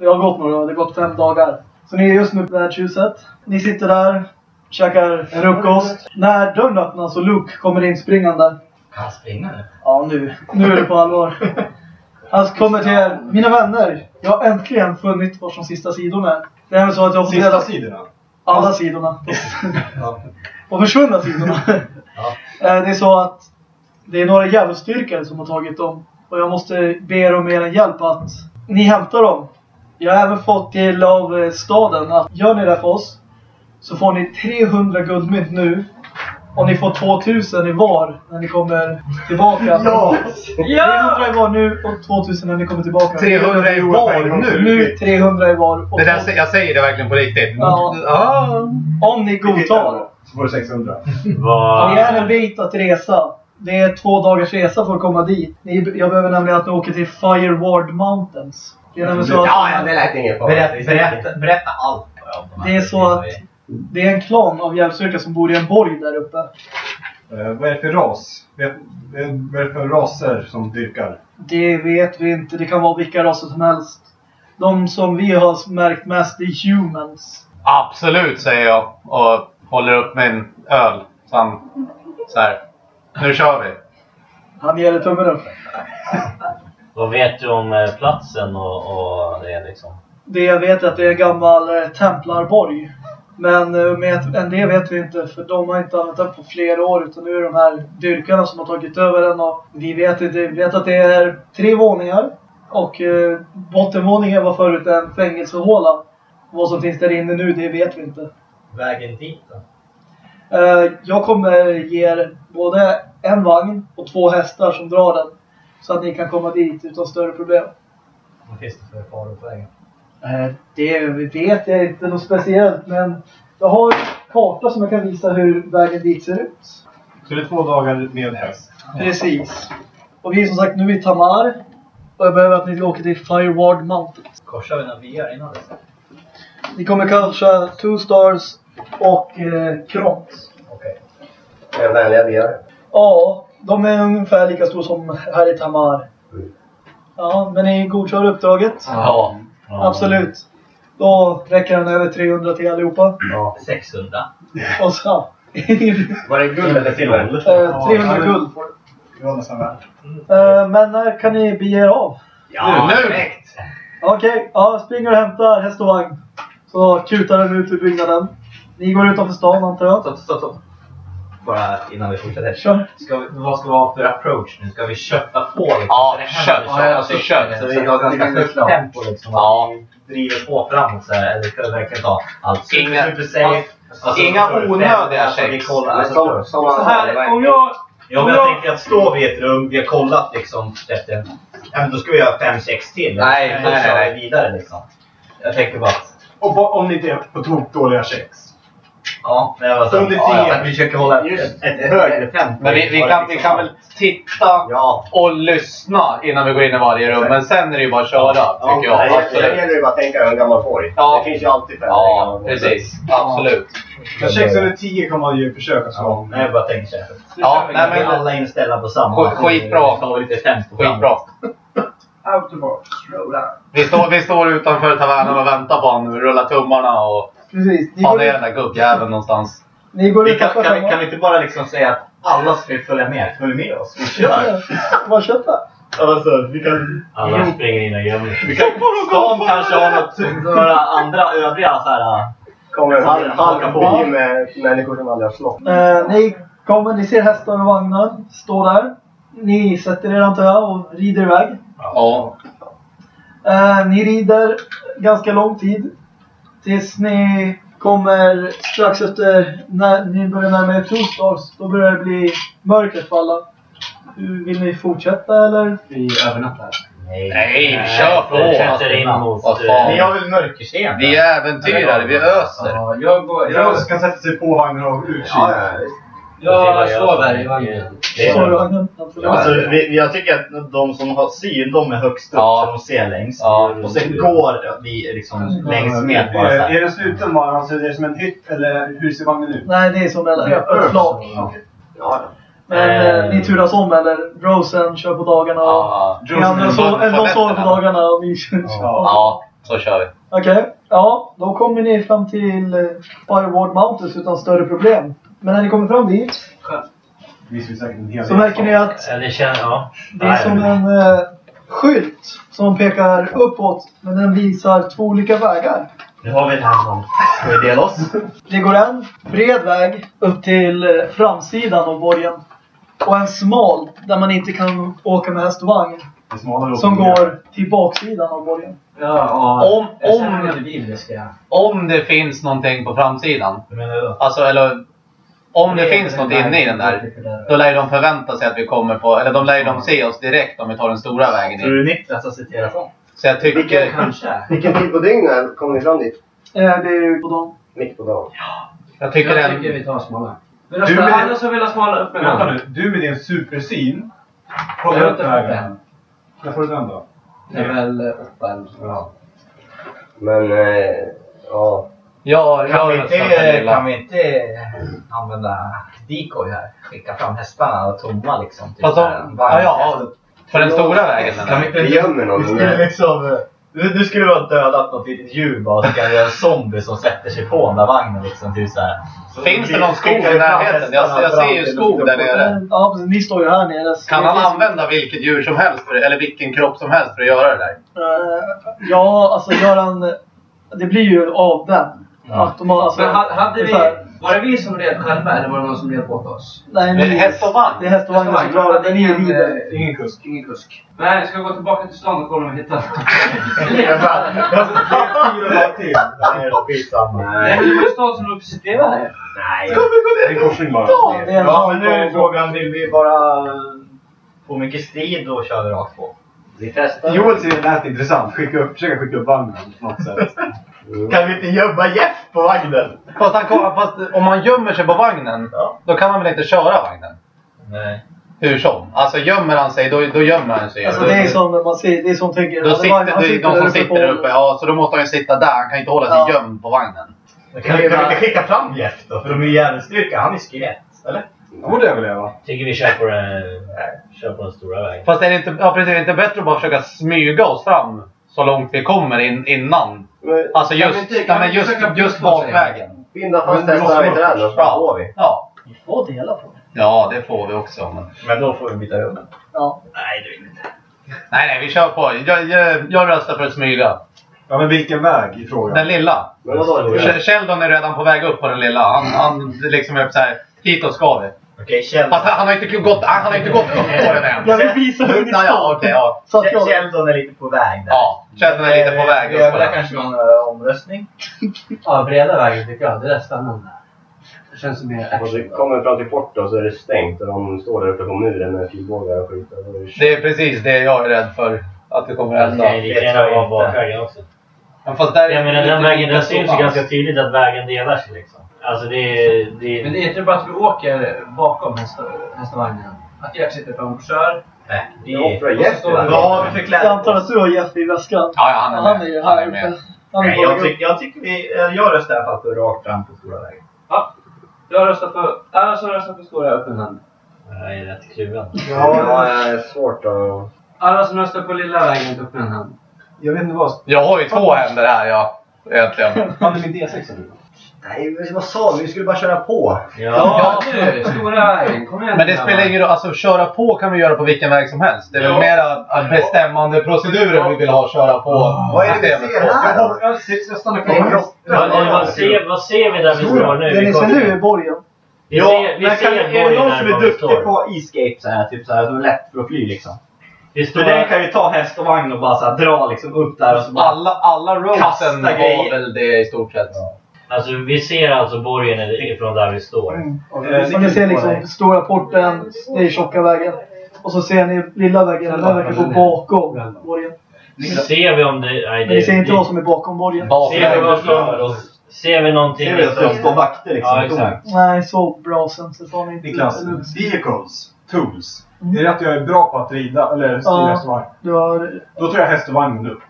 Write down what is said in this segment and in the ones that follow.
Det har gått några, det har gått fem dagar. Så ni är just nu på värdshuset. Ni sitter där, käkar frukost. När dörren öppnas och Luke kommer in springande. Kan han springa nu? Ja, nu. Nu är det på allvar. Han kommer till er. Mina vänner, jag har äntligen funnit var de sista sidorna är. Det är väl så att jag har fått Sista reda sidorna. alla sidorna. Ja. Och försvunna sidorna. Eh, Det är så att det är några djävulsdyrkare som har tagit dem. Och jag måste be er om er hjälp att ni hämtar dem. Jag har även fått till av eh, staden att gör ni det för oss så får ni 300 guldmynt nu. Och ni får 2000 i var när ni kommer tillbaka. Ja! 300 i var nu och 2000 när ni kommer tillbaka. 300 i var nu? Nu 300 i var. Och Det där, jag säger det verkligen på riktigt. Ja. Ah. om ni godtar. Så får du 600. Vad... Det är en bit att resa. Det är två dagars resa för att komma dit. Jag behöver nämligen att ni åker till Fireward Mountains. Det är nämligen så att, Ja, ja, det lät ingen fara. Berätta, berätta, berätta allt. om Det är så att- det är en klan av djävulsdyrkare som bor i en borg där uppe. Eh, vad är det för ras? Vet, vad är det för raser som dyrkar? Det vet vi inte. Det kan vara vilka raser som helst. De som vi har märkt mest är humans. Absolut, säger jag och håller upp min öl. Så han, så här. Nu kör vi. Han ger det tummen upp. Vad vet du om eh, platsen och, och det liksom? Det jag vet är att det är en gammal eh, templarborg. Men eh, med, än det vet vi inte för de har inte använt den på flera år utan nu är det de här dyrkarna som har tagit över den och vi vet, inte, vi vet att det är tre våningar och eh, bottenvåningen var förut en fängelsehåla. Vad som finns där inne nu det vet vi inte. Vägen dit då? Eh, jag kommer ge er både en vagn och två hästar som drar den. Så att ni kan komma dit utan större problem. Vad finns det för faror på vägen? Eh, Det vet jag inte något speciellt men jag har en karta som jag kan visa hur vägen dit ser ut. Så det är två dagar med häst. Precis. Och vi är som sagt nu i Tamar. Och jag behöver att ni åker till Fireward Mountains. Korsar vi några byar innan dess? Ni kommer kanske Two Stars och eh, Kront. Okej. Det är vänliga byar. Ja, de är ungefär lika stora som här i Tamar. Ja, men ni godkör uppdraget? Ja. Absolut. Då räcker den över 300 till allihopa. Ja. 600. Och så... Var det guld eller silver? eh, 300 guld får du. Det var nästan värt. Eh, men när kan ni bege er av? Ja, Nu, direkt! Okej, ja, springer och hämtar häst och vagn. Så kutar den ut ur byggnaden. Ni går utanför stan antar jag? Stopp, stopp, stopp. Bara innan vi fortsätter. Kör. Ska vi, vad ska vi ha för approach nu? Ska vi kötta på liksom? Ja, Så det kött. Ja, alltså kött. Så vi har ganska högt tempo liksom. Ja. Vi driver på framåt så här. Eller ska vi verkligen ta allt Inga-? Alltså, Inga onödiga vi checks. alltså, Så det här, om jag... Ja, men jag tänker att står vi i ett rum, vi har kollat liksom efter... Ja, men då ska vi göra fem, sex till. Nej, nej, kör nej. vi vidare liksom. Jag tänker bara att... Och om ni inte är på tok dåliga checks. Ja, men jag var så, Under ja, tio. ja, att vi försöker hålla ett, ett högre tempo. Men vi, vi, kan, vi kan väl titta Ja. och lyssna innan vi går in i varje rum. Men sen är det ju bara att köra, tycker jag. Nej, det Absolut. gäller ju bara att tänka en gammal borg. Ja. Det finns ju alltid fem Ja, precis. Absolut. Men checks under 10 kan man ju försöka slå. Nej, jag bara så här. Ja, nej, är men alla inställda på samma. Skit- skitbra. Så har vi lite tempo framåt. skitbra. Autobot. Roll out. Vi står, vi står utanför tavernan och väntar på honom. Rullar tummarna och Precis. Ni har går, ner den där gubbjäveln någonstans. ni går Vi kan, kan, vi, kan vi inte bara liksom säga att alla ska följa med? Följ med oss. Vi kör! Vad köttar? Alltså, vi kan... Alla springer in och gömmer sig. Vi kan stan kanske har något, några andra övriga så här... kommer halv, Haka halv på. med människor som aldrig har slått. Eh, ni kommer, ni ser hästar och vagnar stå där. Ni sätter er antar jag och rider iväg. Ja. Eh, ni rider ganska lång tid. Tills ni kommer strax efter när ni börjar närma er Two Stars. Då börjar det bli mörkret falla. Hur- Vill ni fortsätta eller? Vi övernattar. Nej, kör på. Fortsätter in mot... Fan. Ni har väl mörkersten? Vi är äventyrare, vi öser. Ja, jag går... Jag kan sätta sig på vagnen och utkika. Ja, ja. Jag sover i vagnen. Det Står i är vagnen? Absolut. Alltså, vi, jag tycker att de som har syn, de är högst upp Ja. så de ser längst. Ja. Och sen går vi liksom längs med bara Är, det sluten vagn? Alltså är det som en hytt eller hur ser vagnen ut? Nej, det är som en öppet flak. Ja. Ja, Men Eh. eh, ni turas om eller? Rosen kör på dagarna och Ja. ni andra so- eller de sover på dagarna och ni kör. Ja. så kör vi. Okej. Ja, då kommer ni fram till eh, Fireward Mountains utan större problem. Men när ni kommer fram dit Visst, vi säkert en hel så del. märker ni att Ja, det känns... Ja. det är som en eh, skylt som pekar uppåt. Men den visar två olika vägar. Nu har vi den här som... Ska vi dela oss? Det går en bred väg upp till eh, framsidan av borgen. Och en smal där man inte kan åka med häst och vagn. Det Som går till baksidan av borgen. Ja. Om- jag om- känner lite bil, det ska jag. Om det finns någonting på framsidan. Hur menar du då? Alltså, eller om det finns något inne i den där. Då lär ju de förvänta sig att vi kommer på, eller de lär ju de se oss direkt om vi tar den stora vägen Tror in. du Niklas har citerat sånt? Så jag tycker... Kanske. Vilken tid på dygnet kom ni fram dit? Eh, det är ju på dagen. Mitt på dagen. Jag tycker Jag tycker den... vi tar smala. Vill Du du med- alla som vill ha smala upp med nu. Du med din supersyn. Har upp inte fått vägen. När får du den då? Level 8 eller så. Ja. Men, eh, ja. Ja, Kan vi, inte, kan vi inte använda decoy här? Skicka fram hästarna och tomma liksom. Typ Fast de, här, ja, ja, på den stora vägen Kan vi inte... Vi gömmer någon Vi som skulle är... liksom... Du, du skulle ha dödat något litet djur bara och så kan göra en zombie som sätter sig på den där vagnen liksom. Typ så här. Så Finns det någon skog i närheten? Jag, jag ser ju skog där nere. Eh, Ja. Ni står ju här nere. Kan han använda vilket djur som helst, för, eller vilken kropp som helst för att göra det där? Eh, ja, alltså gör han... Det blir ju av den. Automat, alltså, Men ha- hade det är vi... så här- Var det vi som red själva eller var det någon som red åt oss? Nej, Det är ni- häst och vagn. Det är häst och vagn som Häst och vagn. den. Är Ingen, eh, Ingen kusk. Ingen kusk. Nej, ska vi gå tillbaka till stan och kolla om vi hittar jag ska ta fyra dagar till. Nej, det är skitsamma. Nej, men det var ju stan som låg precis bredvid här. Nej. Det är korsning bara. Ja, det är en Ja, men nu är frågan, vill vi bara få mycket strid och köra rakt på? Vi testar. Joel ser det lät intressant. Skicka upp, försöka skicka upp vagnen på något sätt. Kan vi inte gömma Jeff på vagnen? Fast, han, kom- fast om man gömmer sig på vagnen, Ja. då kan man väl inte köra vagnen? Nej. Hur som. Alltså gömmer han sig, då, då gömmer han sig. Alltså det är som man ser, det är som tänker. då han- sitter, han det är de som sitter där uppe. Ja, så då måste han ju sitta där. Han kan inte hålla sig Ja. gömd på vagnen. Kan vi, kan vi inte skicka fram Jeff då? För de är ju järnstyrka. Han är skelett. Eller? Det borde överleva. Tycker vi kör på den, kör på den stora vägen. Fast är det inte, ja, precis, är det inte bättre att bara försöka smyga oss fram så långt vi kommer in, innan? Men, Alltså vi just, inte- men vi just, just bakvägen. binda fast hästarna vid vara träden och så Ja. går vi. Ja. Ni får dela på det. ja, det får vi också. Men... Men då får vi byta rum. Ja. Nej, det vill vi inte. Nej, nej, vi kör på. Jag, jag, jag röstar för att smyga. Ja, men vilken väg i frågan? Den lilla. Men vadå? Sh- Sheldon är redan på väg upp på den lilla. Han, han liksom är så här, hitåt ska vi. Okej, Kjell... Fast han, han har inte gått, han har inte gått upp på den än. Jag vill visa hur ni Ja, okej, ja. Så att jag... Sheldon är lite på väg där. Ja, Sheldon är lite på väg Vi den. kanske någon eh, omröstning. Ja, breda vägen tycker jag. Det där är spännande. Det känns som mer Och så action. kommer vi fram till porten och så är det stängt och de står där uppe på muren med pilbågar och skit. Det- Det är precis det jag är rädd för. Att det kommer att Det kan hända. lika gärna vara bakvägen också. Men fast där är Jag menar den vägen, den syns ju ganska tydligt att vägen delar sig liksom. Alltså det är... Det Men är det är inte bara att vi åker bakom häst- hästvagnen. Att Jeff sitter fram och kör. Nej, det Jag är... Jeff Vad har vi för Jag kläder antar på att du har Jeff i väskan. Ja, ja, han är Han med. är ju Han här är med. uppe. Han är Nej, jag, tycker, jag tycker vi... eh, Jag röstar i alla fall för rakt fram på stora vägen. Ja. Jag röstar på... Alla som röstar på stora upp en hand. Jag är rätt kluven. Ja, det är svårt att... Alla som röstar på lilla vägen upp en hand. Jag vet inte vad... Jag har ju två händer här, ja. Egentligen. Han är min D6 nu. Nej, men vad sa vi? Vi skulle bara köra på. Ja. Ja, nu! Stora. Kom igen Men det spelar ingen roll. Alltså köra på kan vi göra på vilken väg som helst. Det är väl Ja. mera att bestämmande proceduren vi vill ha köra på Vad är det vi ser på. här då? Jag, jag stannar Det kvar. grotta. Vad, vad, ser, vad ser vi där vi står nu? Det ni ser kommer- nu är borgen. Vi Ja, ser, vi men ser kan, är det borgen någon som är duktig på escape så här, typ så här, som är lätt för att fly liksom? För står... den kan ju ta häst och vagn och bara så här, dra liksom upp där och så bara... Alla, alla roadsen har grejer. väl det i stort sett. Alltså vi ser alltså borgen ifrån där vi står. Mm. Eh, Och ni ser liksom stora porten, det är tjocka vägen. Och så ser ni lilla vägen, den verkar gå bakom borgen. Ser vi om det... Nej, Men det ni ser inte det- vad som är bakom borgen. Ser vi, vad som, ser vi någonting Ser vi att liksom? de står vakter liksom? Ja, exakt. Nej, så bra sen så tar ni inte Niklas, vehicles, tools. Mm. Är det att jag är bra på att rida eller styra Ja. häst och vagn? Du har Då tror jag häst och vagn upp.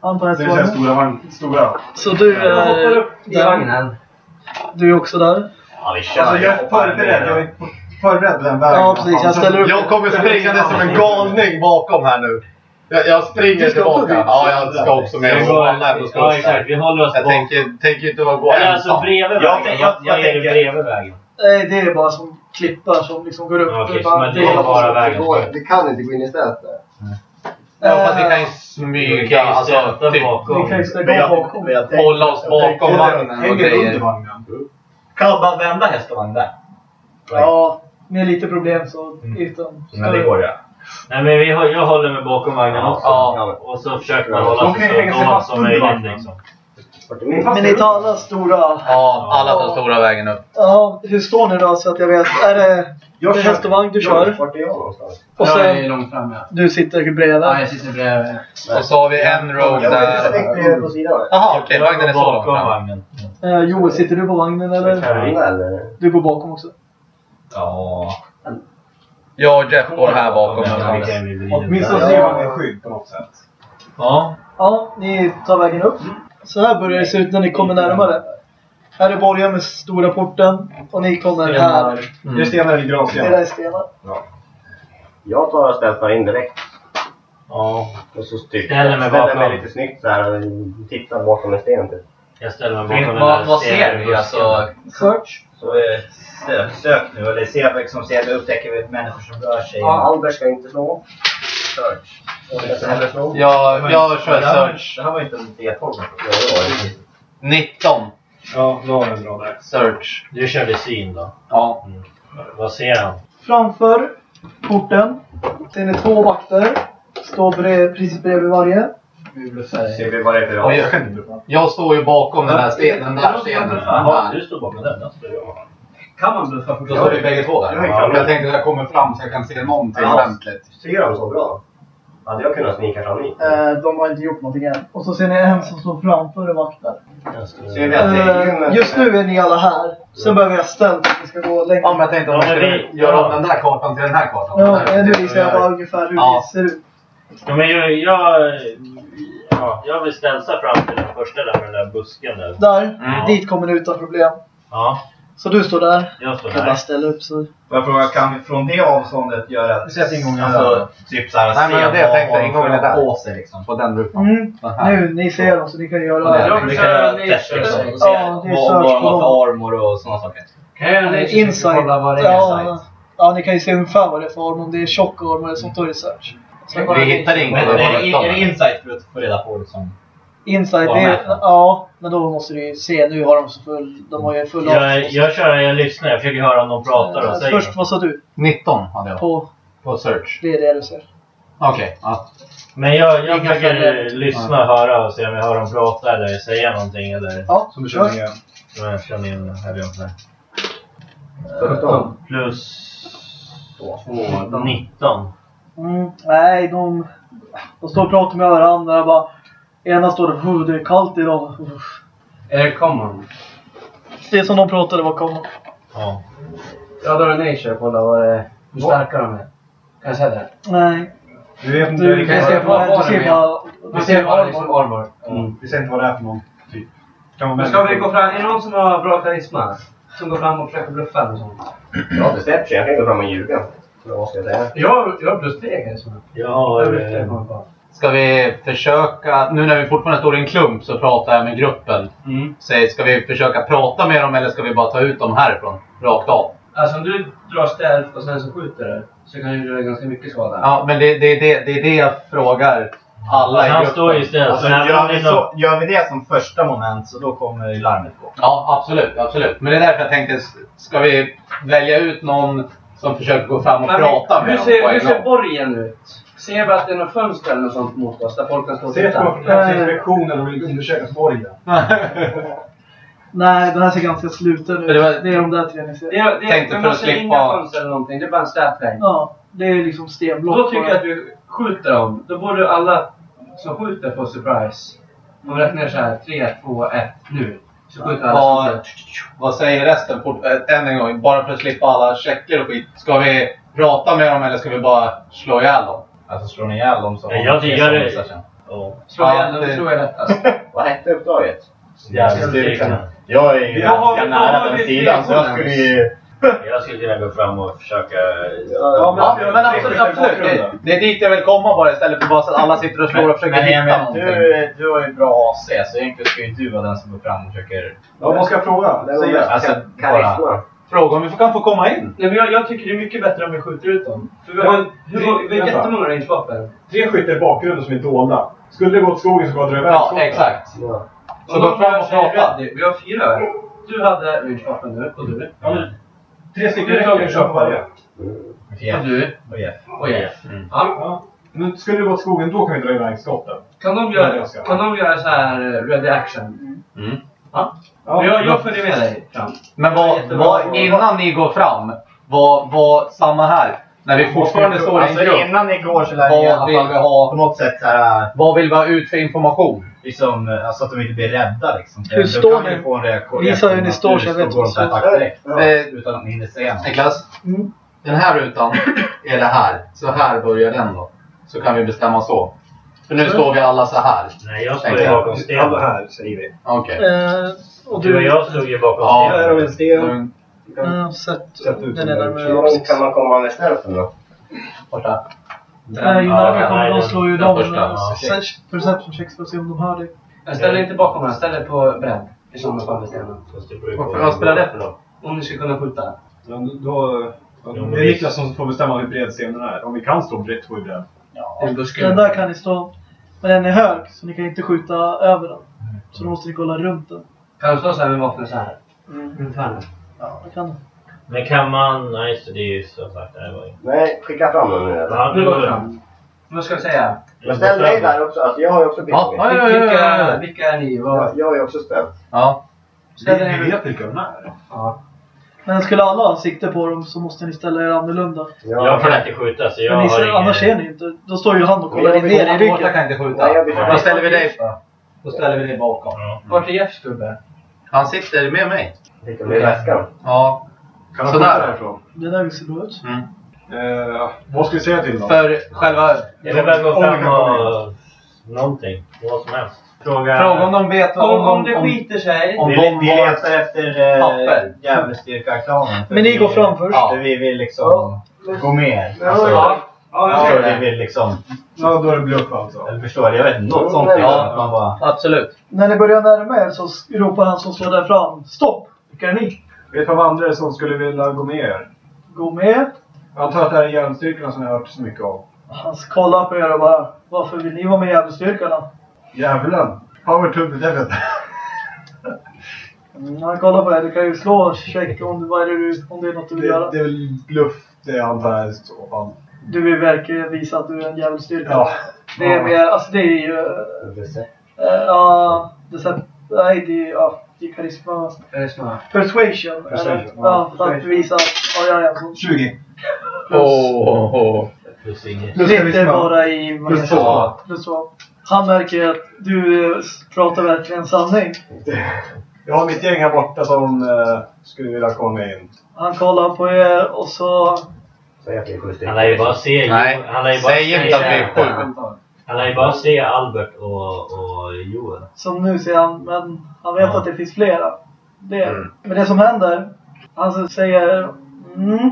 antar Det vill säga hästvagnen. stora vagn. Stora. Så du Jag hoppar är, upp i där. vagnen. du är också där? Ja, vi kör. Alltså jag är förberedd. Jag är förberedd på den vägen. Ja, precis. Jag ställer upp. Jag kommer springande som en galning bakom här nu. Jag, jag springer tillbaka. Ja, jag ska också med. Och går- ska Ja exakt, där. vi håller oss Jag tänker, tänker inte gå Eller alltså ensam. bredvid Jag- vägen. jag- Vad jag är det tänker- bredvid vägen? Nej, det är bara som klippar som liksom går upp. Ja, Det så bara- det det är bara Det, vägen. går, det kan inte gå in i stället där. Ja, fast vi kan ju smyga. Alltså, typ, bakom. Vi kan ju jag- bakom. hålla oss bakom vagnen och grejer. vagnen. Kan man bara vända häst och vagn där? Ja, med lite problem så utan... Men det går ja. Nej men vi, har- jag håller mig bakom vagnen också. Ja. Och så försöker man hålla sig så fast som möjligt vagnen. liksom. Min Men ni tar alla stora... Ja, alla tar stora vägen upp. Ja, hur står ni då så att jag vet? Är det, Jag det kör. häst och vagn du kör? Vart är jag någonstans? Och Jag är långt fram ja. du sitter bredvid? Ja, jag sitter bredvid. Och så har vi en road där. Jaha, okej. Vagnen är så långt fram. vagnen. Eh, Joel, sitter du på vagnen eller? Du går bakom också? Ja. Jag och Jeff går här bakom. Åtminstone ger man en skydd på något sätt. Ja. Ja, ni tar vägen upp. Så här börjar det se ut när ni kommer närmare. Här är borgen med stora porten och ni kommer här. Det är stenar i Det där är stenar. Jag tar och ställer in direkt. Ja. Och så typ Ställer mig ställer bakom. mig lite snyggt så här och tittar bakom en sten typ. Jag ställer mig bakom den Vad, där vad ser vi? Alltså, Search. så eh, sök, sök nu. Eller ser, liksom, ser, upptäcker vi människor som rör sig. Ja, Albert ska inte slå. Search. Slå. Jag, kör search. det här var inte en D12. Ja, det var det. 19. Ja, då har den bra där. Search. Du körde syn då? Ja. Mm. Vad ser han? Framför porten ser ni två vakter. Står brev, precis bredvid varje. Ser vi vad det är för jag står ju bakom den här stenen. Den där stenen. Jaha, du står bakom den. Den står jag. Kan man bluffa Då står vi bägge två där. Ja, ja. Jag tänkte att jag kommer fram så jag kan se någonting Ja. ordentligt. Ser de så bra? Hade jag kunnat snika fram hit? Eh, de har inte gjort någonting än. Och så ser ni en som står framför och vaktar. Ser vi att det är Eh, just nu är ni alla här. Sen behöver jag ställt att vi ska gå längre. Ja, men jag tänkte om Ja, jag men skulle vi- göra om den där kartan till den här kartan. Ja, eh, nu visar jag bara ungefär hur Ja. det ser ut. Ja, men jag, jag, ja, jag vill stälsa fram till den första där med den där busken där. Där. Mm. Dit kommer ni utan problem. Ja, Så du står där. jag står Jag bara där. ställa upp så. Får jag fråga, kan vi från det avståndet göra... Sätt ingången Alltså, typ såhär, Nej, men se det jag vad- tänkte, ingången de är där. på sig liksom. På den rutan. Mm. Den här. Nu, ni ser dem så ni kan göra... Jag vi kan göra nature test liksom. och se Ja, det är vad search vad de på har dem. för armor och sådana saker. Kan jag göra Insight. kolla vad det är? Ja, ja, ni kan ju se ungefär vad det är för arm. Om det är tjock arm eller sånt, då är det search. Vi hittar inget. Men är, Det är det 19. insight för att få reda på liksom? Vad det är, ja, men då måste du ju se. Nu har de så full... De har ju full Jag, jag kör, jag lyssnar. Jag försöker höra om de pratar och säger Först, vad sa du? 19 hade jag. På... På search. Det är det du ser. Okej. Ja. Men jag, jag Inga försöker förändringar. lyssna och höra och se om jag hör dem prata eller säga någonting eller Ja, Som du känner igen. som jag känner in här uppe. 17. Plus 19. Mm, nej, de, de står och pratar med varandra. Bara, ena står "Oh, det är kallt idag. Uff." Är det common? Det som de pratade var common. Ja. Jag drar en nature och kollar vad det hur starka de är. Kan jag säga det? Nej, Du vet inte, du, vi kan kan se se bara, vad du ser det är. bara... Vi ser bara liksom armor. Mm. Vi ser inte vad det är för någon typ. Kan Men ska vi gå fram? Är det någon som har bra karisma? Som går fram och försöker bluffa eller sånt? Ja, deception. Jag kan gå fram och ljuga. Vad ska jag säga? Jag, jag har plus tre karisma. Jag Jag har... brukar eh, komma på. Ska vi försöka, nu när vi fortfarande står i en klump så pratar jag med gruppen. Mm. Säg, ska vi försöka prata med dem eller ska vi bara ta ut dem härifrån? Rakt av. Alltså om du drar stealth och sen så skjuter du. Så kan du göra ganska mycket skada. Ja, men det, det, det, det är det jag frågar alla i Han gruppen. står ju istället. Alltså, men gör, vi så, gör vi det som första moment så då kommer ju larmet gå. Ja, absolut, absolut. Men det är därför jag tänkte, ska vi välja ut någon som försöker gå fram och Men prata med hur dem ser, hur ser borgen ut? Ser vi att det är något fönster eller något sånt mot oss där folk kan stå och Se titta? på inspektionen och vill undersöka borgen. Nej, den här ser ganska sluten ut. Det var- Det är de där tre ni ser. Det, är- det, Tänkte men för man att ser slippa- inga fönster eller någonting. Det är bara en städvägg. Ja, det är liksom stenblock. Då tycker jag att vi skjuter dem. Då borde alla som skjuter få surprise. Om vi räknar så här. 3, 2, 1, nu. Så skjuter alla Vad, samtidigt. vad säger resten? Fort, äh, än en gång, bara för att slippa alla checker och skit. Ska vi prata med dem eller ska vi bara slå ihjäl dem? Alltså slår ni ihjäl dem så Ja, jag tycker det-. Ja. Slå Ja, ihjäl dem, det- det tror jag är lättast. Vad hette uppdraget? Jävligt Styrka. Jag är ju Vad har ganska har nära vi den sidan så jag skulle ju Jag skulle kunna gå fram och försöka... Ja, Ja, men absolut, absolut. Det, det är dit jag vill komma bara istället för bara så att alla sitter och slår och försöker Men hitta Emil, någonting. du, du har ju bra AC, så egentligen ska ju du vara den som går fram och försöker... Ja, vad ska jag fråga? Det Säg mest Alltså, karisma. Fråga om vi kan få komma in. Nej, men jag, jag tycker det är mycket bättre om vi skjuter ut dem. För vi har, hur, vi har Vänta. jättemånga rangevapen. Tre skyttar i bakgrunden som är dolda. Skulle det gå åt skogen så går det över Ja, skogen. exakt. Ja. Så gå fram och prata. Vi har fyra. Du hade rangevapen nu och du. Ja, men tre stycken räcker. en Kör på varje. Och du. och Jeff. Och Jeff. Mm. Ja. Ja. Men skulle det gå åt skogen, då kan vi dra iväg skotten. Kan de göra, kan de göra så här eh, ready action? Mm. Ja. Ja, jag, jag följer med dig fram. Men vad, vad, innan ni går fram, vad, vad, samma här. När vi fortfarande står i en Alltså grupp. innan ni går så lär ni i alla fall vi ha? på något sätt så här, Vad vill vi ha ut för information? liksom, alltså att de inte blir rädda liksom. Hur Då står kan ni? få en reaktion. Visa hur ni att står så jag vet går vad som-. Eh, Utan att ni hinner säga något. Niklas, Mm. den här rutan är det här. Så här börjar den då. Så kan vi bestämma så. För nu står vi alla så här. Nej, jag står ju bakom Alla stenen. här, säger vi. Okej. Eh, och Du och du... jag stod ju bakom Ja. Här har vi en sten. Mm. Uh, sätt Sätt ut den den är där. närmare Hur oss. långt kan man komma med stealthen då? Borta. Nej, ju Ja, närmare kommer nej, de den- slår ju den de första, eh, ja. perception checks för att se om de hör dig. Jag ställer inte bakom den, jag ställer på bredd. I sådana fall med stenen. På- Vad spelar det för roll? Om ni ska kunna skjuta. Ja, då, Jo, det är. Niklas som får bestämma hur bred stenen är. Om vi kan stå brett får vi bredd. Till Den busken. där kan ni stå... Men den är hög, så ni kan inte skjuta över den. Så då måste ni kolla runt den. Kan du stå så här med vapnet så här? Runt hörnet. Ja, det kan du. Men kan man... Nej, just det. Är ju som sagt... Det var ju... Nej, skicka fram den nu? Ja, Nu går vi det fram. Vad ska jag säga? Men ställ dig där också. Alltså, jag har ju också Ja, bild. ja, ja, ja, Vilka, ja. vilka är ni? Jag, Vad? jag har ju också ställt. ja. Ställer Vi ni vet vilka de är. Ja. Men skulle alla ha sikte på dem så måste ni ställa er annorlunda. Jag kan inte skjuta så jag Men ni har ser, ingen... annars ser ni inte. Då står ju han och kollar in ner i vill- Båda ryggen. kan inte skjuta. Nej, vill- Då ställer vi dig. Då ställer vi dig bakom. Ja. Vart är Jeffs gubbe? Han sitter med mig. I väskan? Ja. Kan han skjuta därifrån? Det där ser bra ut. Mm. Eh, vad ska vi säga till dem? För själva... Jag vill bara gå Om vi fram och... Någonting. Vad som helst. Fråga... Fråga om de vet Om, om, om det skiter sig. om Vi, de vi letar efter äh, Djävulsdyrkarklanen. Men ni går fram först. Ja. För vi vill liksom gå med. Alltså, Ja. Ja, jag ja, ser vi vill liksom... Ja, då är det bluff alltså. Eller förstår? Jag vet inte. Något sånt. Ja. att man bara... Absolut. När ni börjar närma er så ropar han som står där fram. Stopp! Vilka är ni? Vet du vad andra som skulle vilja gå med er? Gå med. Jag antar att det här är järnstyrkorna som jag har hört så mycket om. Han kollar på er och bara. Varför vill ni vara med i Djävulsstyrkorna? Djävulen! Power to the devil! Mm, han kollar på er. Du kan ju slå check om, du- vad är det, du, om det är något du vill Det, göra. det är väl bluff, det antar jag i så fall. Du vill verkligen visa att du är en djävulsstyrka. Ja. Det är mer, alltså det är ju... eh, Ja, det är här- Nej, det är, ja, det är karisma. Karisma. Persuasion. Persuasion, ja. För att visa att, ja, jag är en sån. 20. Plus, Åh, åh. Plus inget. Plus lite karisma. bara i... Plus två. det? Plus två. Han märker att du eh, pratar verkligen sanning. Jag har mitt gäng här borta som eh, skulle vilja komma in. Han kollar på er och så... Han lär ju bara se... Nej, han lär ju bara säg se- inte att vi är sju. Han lär ju bara se Albert och, och Joel. Som nu ser han, men han vet Ja. att det finns flera. Det. Mm. Men det som händer, han säger mm,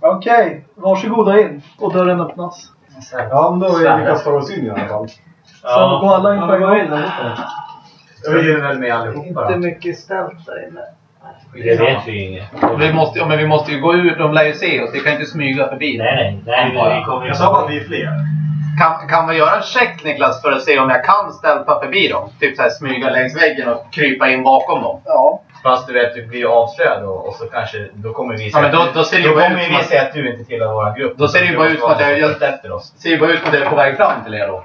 Okej, varsågoda in. Och dörren öppnas. Ja, men då är vi kastar oss in i alla fall. Så går alla in på en gång. Vi är väl med allihopa Inte då. mycket ställt där inne. Det vet vi ju inget. Vi måste, ja, men vi måste ju gå ut. De lär ju se oss. Vi kan inte smyga förbi. Nej, nej. nej vi, vi kommer ju... Jag sa bara att vi är fler. Kan, kan vi göra en check Niklas för att se om jag kan stälpa förbi dem? Typ så här smyga längs väggen och krypa in bakom dem. Ja. Fast du vet, du blir avslöjad då, och så kanske, då kommer vi Ja, men då- att du- då ser det ju då bara kommer ut som vi att- säga att du inte tillhör vår grupp. Då ser det ju bara ut som att jag- jag- efter oss. Ser ju bara ut som att jag är på väg fram till er då.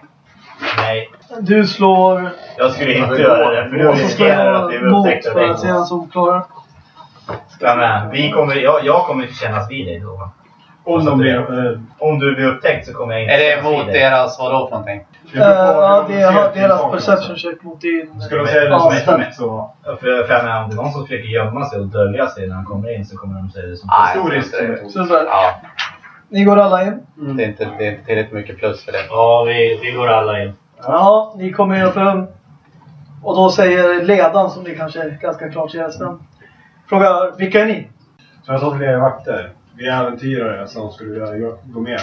Nej, Du slår... jag skulle inte göra det. För så ska riskerar du att bli mot upptäckt av dig. att se hans oklara. Ja, men, vi kommer, jag, jag kommer inte kännas vid dig då. Om de blir... Eh, Om du blir upptäckt så kommer jag inte Är det kännas vid emot dig. deras vadå för någonting? det Eh, ja, det de är deras saken, perception alltså. check mot din... Ska de säga det som Ja, ett så... För, för jag menar, om det är någon som försöker gömma sig och dölja sig när han kommer in så kommer de säga det som Nej, Stor risk. Ni går alla in. det är inte, det är inte tillräckligt mycket plus för det. Ja, vi, vi går alla in. Ja, ni kommer in fram. Och då säger ledaren, som ni kanske ganska klart ser, Sven. Frågar, vilka är ni? Så jag sa till er vakter. Vi är äventyrare som skulle vilja gå- med.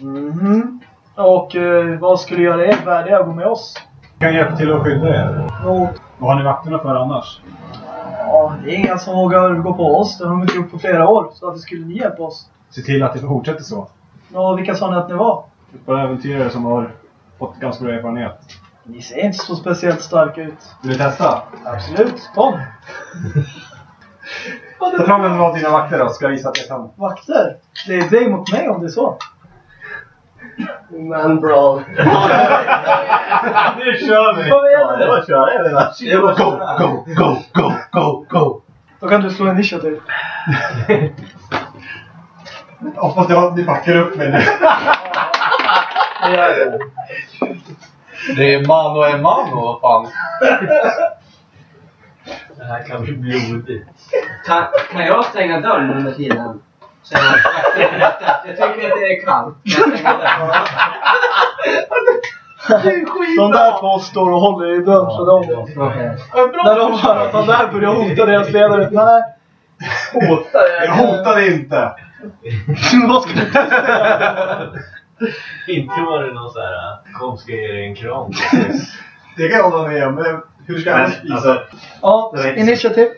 Mhm. Och eh, vad skulle göra er värdiga att gå med oss? Vi kan hjälpa till att skydda er. Och, Vad har ni vakterna för annars? ja, det är inga som vågar gå på oss. Det har de inte gjort på flera år. Så varför skulle ni hjälpa oss? Se till att det fortsätter så. Ja, vilka sa ni att ni var? Ett par äventyrare som har fått ganska bra erfarenhet. Ni ser inte så speciellt starka ut. Vill du testa? Absolut. Kom! Ta fram en av dina vakter då, ska jag visa att jag kan. Vakter! Det är dig mot mig om det är så. Man brawl. Nu kör vi! Kom igen Ja, det var att köra även match. Det var go, go, go, go, go, go. Då kan du slå initiativ. Hoppas jag ni backar upp mig nu. Det är mano en mano, vad fan. Det här kan bli blodigt. Kan, kan jag stänga dörren under tiden? Att jag tycker att det är kallt. Jag dörren? De där två står och håller i dörren så de... När de hör att han där börjar hota deras ledare. Nej. Hotar Jag hotar inte! Vad ska du säga? Inte var det någon sån här kom ska ge dig en kram. Det kan jag hålla med om, men hur ska jag Men annars visa? alltså, Ja, initiativ.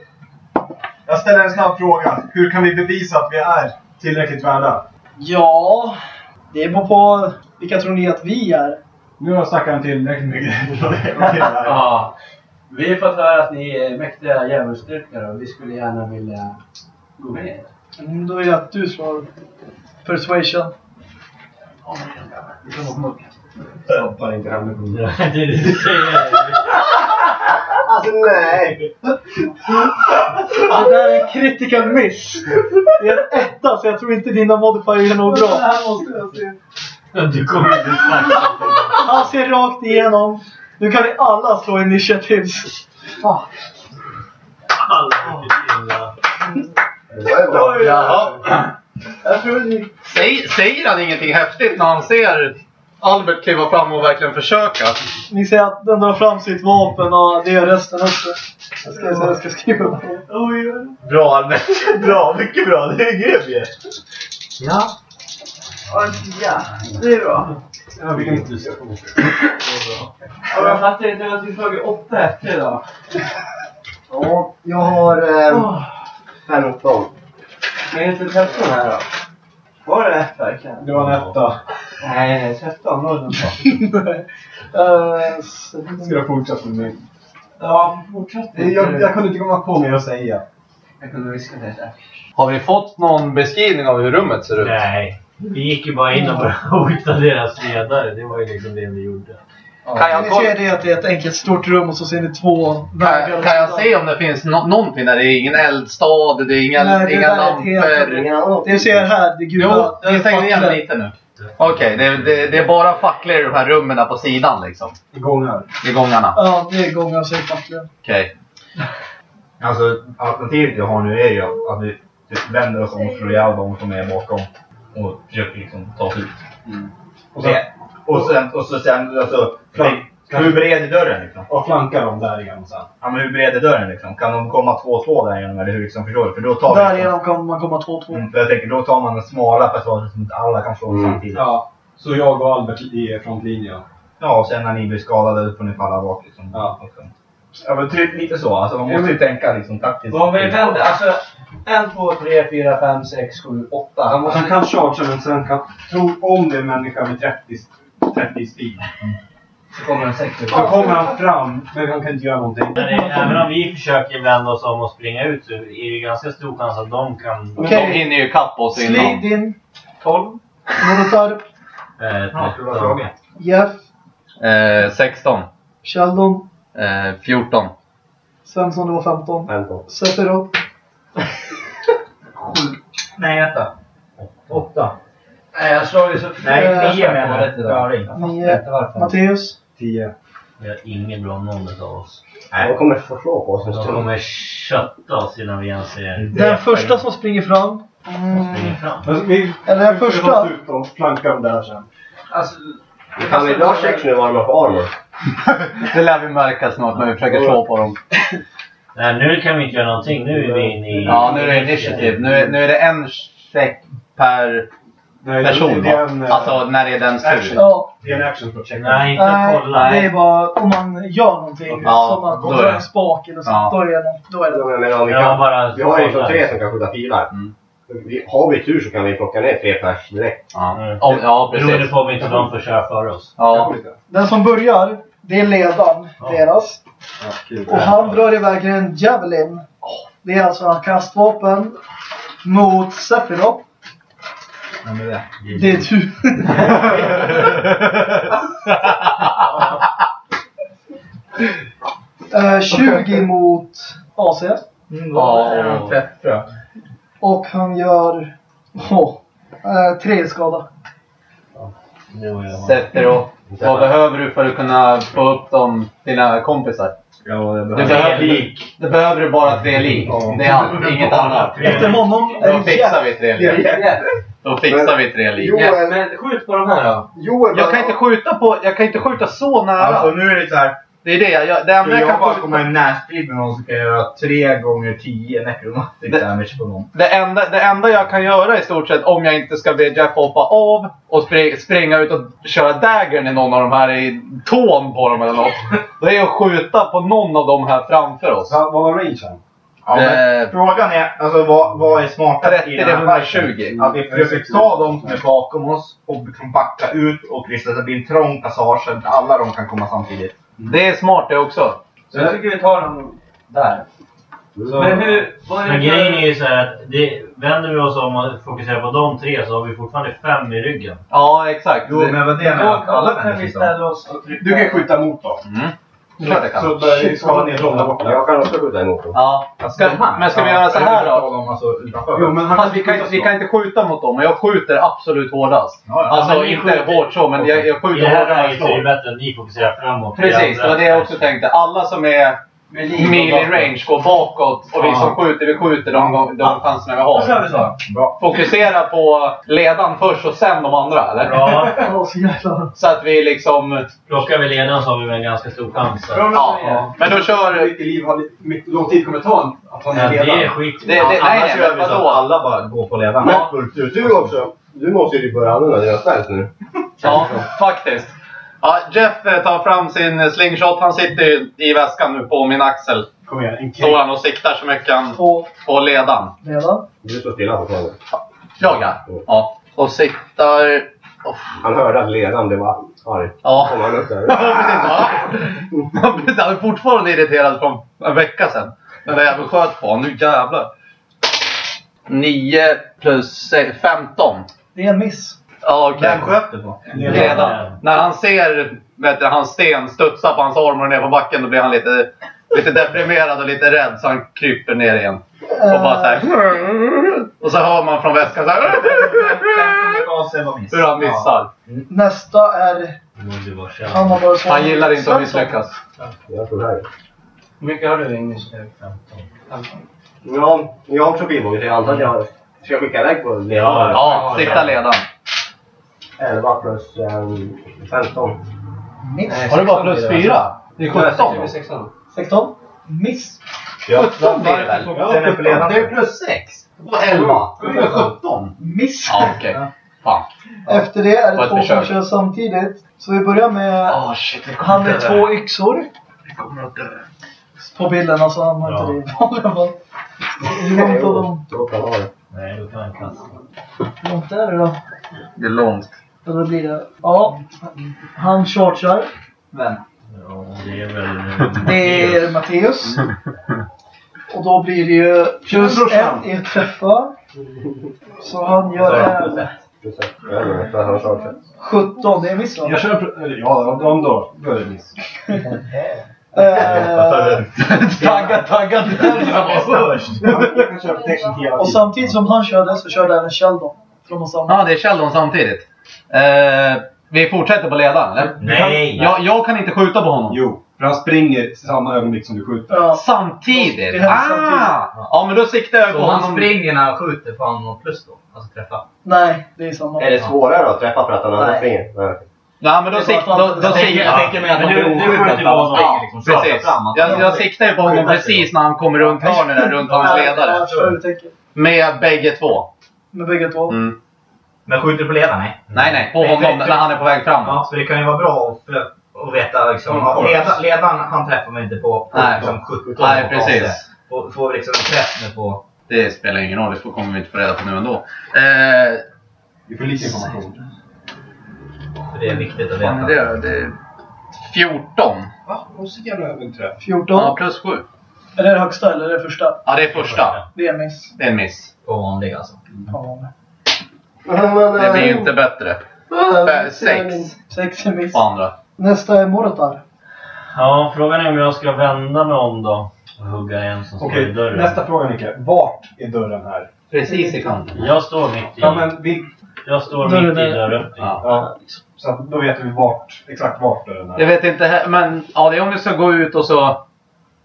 Jag ställer en snabb fråga. Hur kan vi bevisa att vi är tillräckligt värda? Ja, det beror på vilka tror ni att vi är? Nu har stackaren tillräckligt mycket. Ja. Vi har fått höra att ni är mäktiga djävulsdyrkare och vi skulle gärna vilja gå med er. Mm, Då vill jag att du slår persuasion. Stoppar inte handen på mig. Det är det du säger. Alltså nej! Det där är en critical miss. Det är en etta så jag tror inte dina modifier är något bra. Du kommer inte snacka. Han ser rakt igenom. Nu kan ni alla slå initiativs. Alla är illa. Det var ju bra. Jaha. Jag tror ni... Säg, säger han ingenting häftigt när han ser Albert kliva fram och verkligen försöka? Ni ser att den drar fram sitt vapen och det är resten också. Jag ska, jag ska skriva upp det. bra Albert. Bra, mycket bra. Det är grym ju. Ja. Ja, det är bra. Ja, vilken... Ja, jag fattar inte att vi slagit åtta efter idag. Ja, jag har eh, 15. Men inte 13 här då? Var det ett verkligen? Det var en etta. Nej, nej, 13 var det inte. Ska jag fortsätta med min? Ja, fortsätt. Jag, jag kunde inte komma på mer att säga. Jag kunde viska det där. Har vi fått någon beskrivning av hur rummet ser ut? Nej. Vi gick ju bara in och började hota deras ledare. Det var ju liksom det vi gjorde. Kan jag, Ni ser det att det är ett enkelt stort rum och så ser ni två vägar. kan, kan jag se om det finns no någonting där? Det är ingen eldstad, det är inga, Nej, det inga är lampor. Ingen annan. Det du ser här, det gula. Jo, det är jag stänger igen lite nu. Okej, det, det, det är bara facklor i de här rummen på sidan liksom. Gångar. I gångarna. Ja, det är gångar och är facklor. Okej. Alltså alternativet jag har nu är ju att vi typ vänder oss om för att hjälpa de som är bakom. Och försöker liksom ta oss ut. Och, så, Det, och sen, och så sen alltså, hur bred är dörren liksom? och flankar dem där igen sen. Ja men hur bred är dörren liksom? Kan de komma två två där igenom eller hur liksom förstår du? För då tar vi liksom, Därigenom kan man komma 2-2. mm, för jag tänker då tar man den smala passagen som inte alla kan slå Mm. samtidigt. Ja. Så jag och Albert i frontlinjen. Ja, och sen när ni blir skadade får ni falla bak liksom. Ja. Också. Ja men typ lite så. Alltså man måste ju tänka liksom taktiskt. Vi vänder, alltså. En, två, tre, fyra, fem, sex, sju, åtta. Han måste... Han kan chargea men sen kan... Tro om det är en människa med 30, 30 speed. Så kommer en sex. Då kommer han fram, men han kan inte göra någonting. Men det, även om vi försöker vända oss om och springa ut så är det ju ganska stor chans att de kan... Okej. De hinner ju ikapp oss innan. Slid in. 12. Morotarp. Eh, Ja, tretton. Jeff. Eh, 16. Sheldon. Eh, 14. Svensson, det var 15. 15. Sephiroth. Nej, vänta. Åtta. Nej, jag slår ju så... Nej, nio menar jag. fattar inte varför. Matteus. 10. Vi har ingen bra någon av oss. De kommer få slå på oss en De stund. kommer kötta oss innan vi ens ser... Den första som springer fram. Mm. springer fram. Men vi, Eller den första. ta ut dem, flanka dem där sen. Alltså... Kan vi dra sex nu vad de har för armor? Det lär vi märka snart när vi försöker slå på dem. Nej, nu kan vi inte göra någonting. Nu är vi inne i... Ja, nu är det initiativ. Nu, är- nu är det en check per Nej, person. det är en, eh, Alltså när det är tur. action. Ja, Det är en action på check. Nej, inte nej, kolla. det är bara om man gör någonting. Ja, som att då är dra det. en spak eller så. Ja. Då är det, då är det. Ja, men om vi, Ja, kan, bara... vi har ju liksom tre som kan skjuta pilar. Mm. Vi, har vi tur så kan vi plocka ner tre pers direkt. Ja, Mm. Om, ja Beroende precis. på om inte de får köra för oss. Ja. Den som börjar, det är ledaren, deras. Och han drar iväg en Javelin. Det är alltså en kastvapen mot Sephiroth. Vem är det? Det är du. Eh, 20 mot AC. Ja. Träff tror jag. Och han gör... Oh, eh, tre skada. Sätter och vad behöver du för att kunna få upp dem, dina kompisar? Ja, det behöver behöver, lik. du behöver du bara tre lik. Det är allt, inget annat. Efter honom Då det fixar vi tre lik. Då fixar vi tre lik. Joel, Men skjut på de här då. Joel Jag kan inte skjuta på, jag kan inte skjuta så nära. Alltså nu är det så här. Det är det. Jag, det enda jag jag bara kan komma skjuta, i närstrid med någon så kan jag göra 3 gånger 10 necromantic Det- damage på någon. det, enda, det enda jag kan göra i stort sett om jag inte ska be Jeff hoppa av och spring, springa ut och köra daggern i någon av de här i tån på dem eller något. Det är att skjuta på någon av dem här framför oss. Vad var rangen? Ja, men Eh, frågan är alltså vad, vad är smartast 30 i den här 120. fighten? Att vi försöker ta de som är bakom oss och liksom backa ut och att det blir en trång passage så att alla de kan komma samtidigt. Det är smart det också. Så jag tycker vi tar dem där. Så, Men hur... Vad är men grejen är ju så här att det, vänder vi oss om och fokuserar på de tre så har vi fortfarande fem i ryggen. Ja, exakt. Jo, men vad det är med Då, att alla trycka. Du kan skjuta mot dem. Mm. Klart jag Så kan. börjar vi skala ner dem där borta. Jag kan också skjuta emot dem. Ja. Ska, men ska vi göra så här då? alltså. Jo, men han Fast vi kan, inte, vi kan inte skjuta mot dem, men jag skjuter absolut hårdast. Ja, ja. Alltså inte skjuter- hårt så, men jag, jag det skjuter här hårdare än jag läget så är det slår. bättre att ni fokuserar framåt. Precis, det var det jag också tänkte. Alla som är melee range går bakåt och vi som skjuter, vi skjuter de, de, de chanserna vi Då kör har. vi så. Bra. Fokusera på ledan först och sen de andra, eller? Bra. Så att vi liksom... Plockar vi ledaren så har vi väl en ganska stor chans. Bra, Ja, det. men då kör... mycket liv har lång tid kommer det ta att ha Ja, ner det är skit. Det- det- Ja, nej, annars nej, gör vi så att alla bara går på ledarna. Men du också. Du måste ju börja använda dina spells nu. Ja, faktiskt. Ja, Jeff eh, tar fram sin slingshot. Han sitter ju i väskan nu på min axel. Kom igen, en Står han och siktar så mycket han Två på ledan. redan. Du står stilla fortfarande. Jag ja. ja. Och siktar... Oh, Han hörde att ledaren blev arg. ja. Kom han upp där. Ja, precis. Han är fortfarande irriterad från en vecka sedan. Den där jäveln sköt på honom. Nu jävlar. 9 plus eh, 15. Det är en miss. Ja, okej. Vem sköt du på? Redan. När han ser vet du, hans sten studsa på hans arm och ner på backen då blir han lite, lite deprimerad och lite rädd så han kryper ner igen. Och bara så här. Och så hör man från väskan så här. Hur han missar. Nästa är... Känt. Han har bara så... Han gillar inte att misslyckas. Jag tror det här. Hur mycket har du initiativ? Ja, jag har också pilbåge så jag antar att jag ska skicka iväg på ledaren. Ja, sikta ledan. 11 plus um, 15. Miss. Har du bara plus 4? Det är 17 då. 16. 16. Miss. 17 blir det väl? Är. Det är plus 6. Och 11. Då blir det 17. Miss. Ja, okej. Fan. Efter det är det två som kör samtidigt. Så vi börjar med... Åh shit, Han med två yxor. Vi kommer att dö. På bilden alltså. Han har Ja. inte det i vanliga fall. Hur långt har de... Då kan han ha det. Nej, då kan han kasta. Hur långt är det då? Det är långt. Eller blir det... Ja. Han chargear. Vem? Ja, det är väl... Det är Matteus. Och då blir det ju plus ett i att träffa. Så han gör en Plus ett. Jag vet inte, för att han har charge. 17. Det är miss va? Jag kör... Ja, de då. Då är det miss. Eh, Taggad, taggad. Och samtidigt som han körde så körde även Sheldon. Från oss samma. Ja, det är Sheldon samtidigt. Eh, vi fortsätter på ledaren, eller? Nej! Jag, jag kan inte skjuta på honom. Jo, för han springer i samma ögonblick som du skjuter. Ja. Samtidigt? Det Ah! samtidigt. Ja, men då siktar jag på Så han honom. springer när han skjuter, får han någon plus då? Alltså träffa? Nej, det är samma. Är det svårare att träffa för att han andra springer? Nej. Nej, men då, Det är sik, bara då, att- då Jag siktar Jag tänker mig att man blir för honom. liksom Precis. framåt. Jag, jag siktar ju på honom precis när han kommer runt hörnet där, runt hans ledare. Med bägge två. Med bägge två. Mm. Men skjuter du på ledaren? Nej. Nej, nej. På honom när han är på väg framåt. Ja, så det kan ju vara bra att, veta liksom. Mm. Ja, ledaren, ledaren han träffar man inte på, på Nej. liksom 17 Nej, precis. Får, får liksom en träff med på... Det spelar ingen roll, det kommer vi inte få reda på nu ändå. Eh, Vi får lite information. För det är viktigt att fan veta. det, det är 14. Va? Och så jävla överträff. 14. Ja, plus 7. Är det det högsta eller är det första? Ja, det är första. Det är en miss. Det är en miss. På vanlig alltså. Ja. Det blir ju inte bättre. Fä- Sex Sex är miss. på andra. Nästa är Morotar. Ja, frågan är om jag ska vända mig om då och hugga en som står i Okej, dörren. nästa fråga Nicke. Vart är dörren här? Precis i kanten. Jag står mitt i. Ja, men vi, Jag står Dörren mitt i är- dörröppningen. Ja. ja, så att då vet vi vart, exakt vart dörren är. Jag vet inte, he- men ja, det är om du ska gå ut och så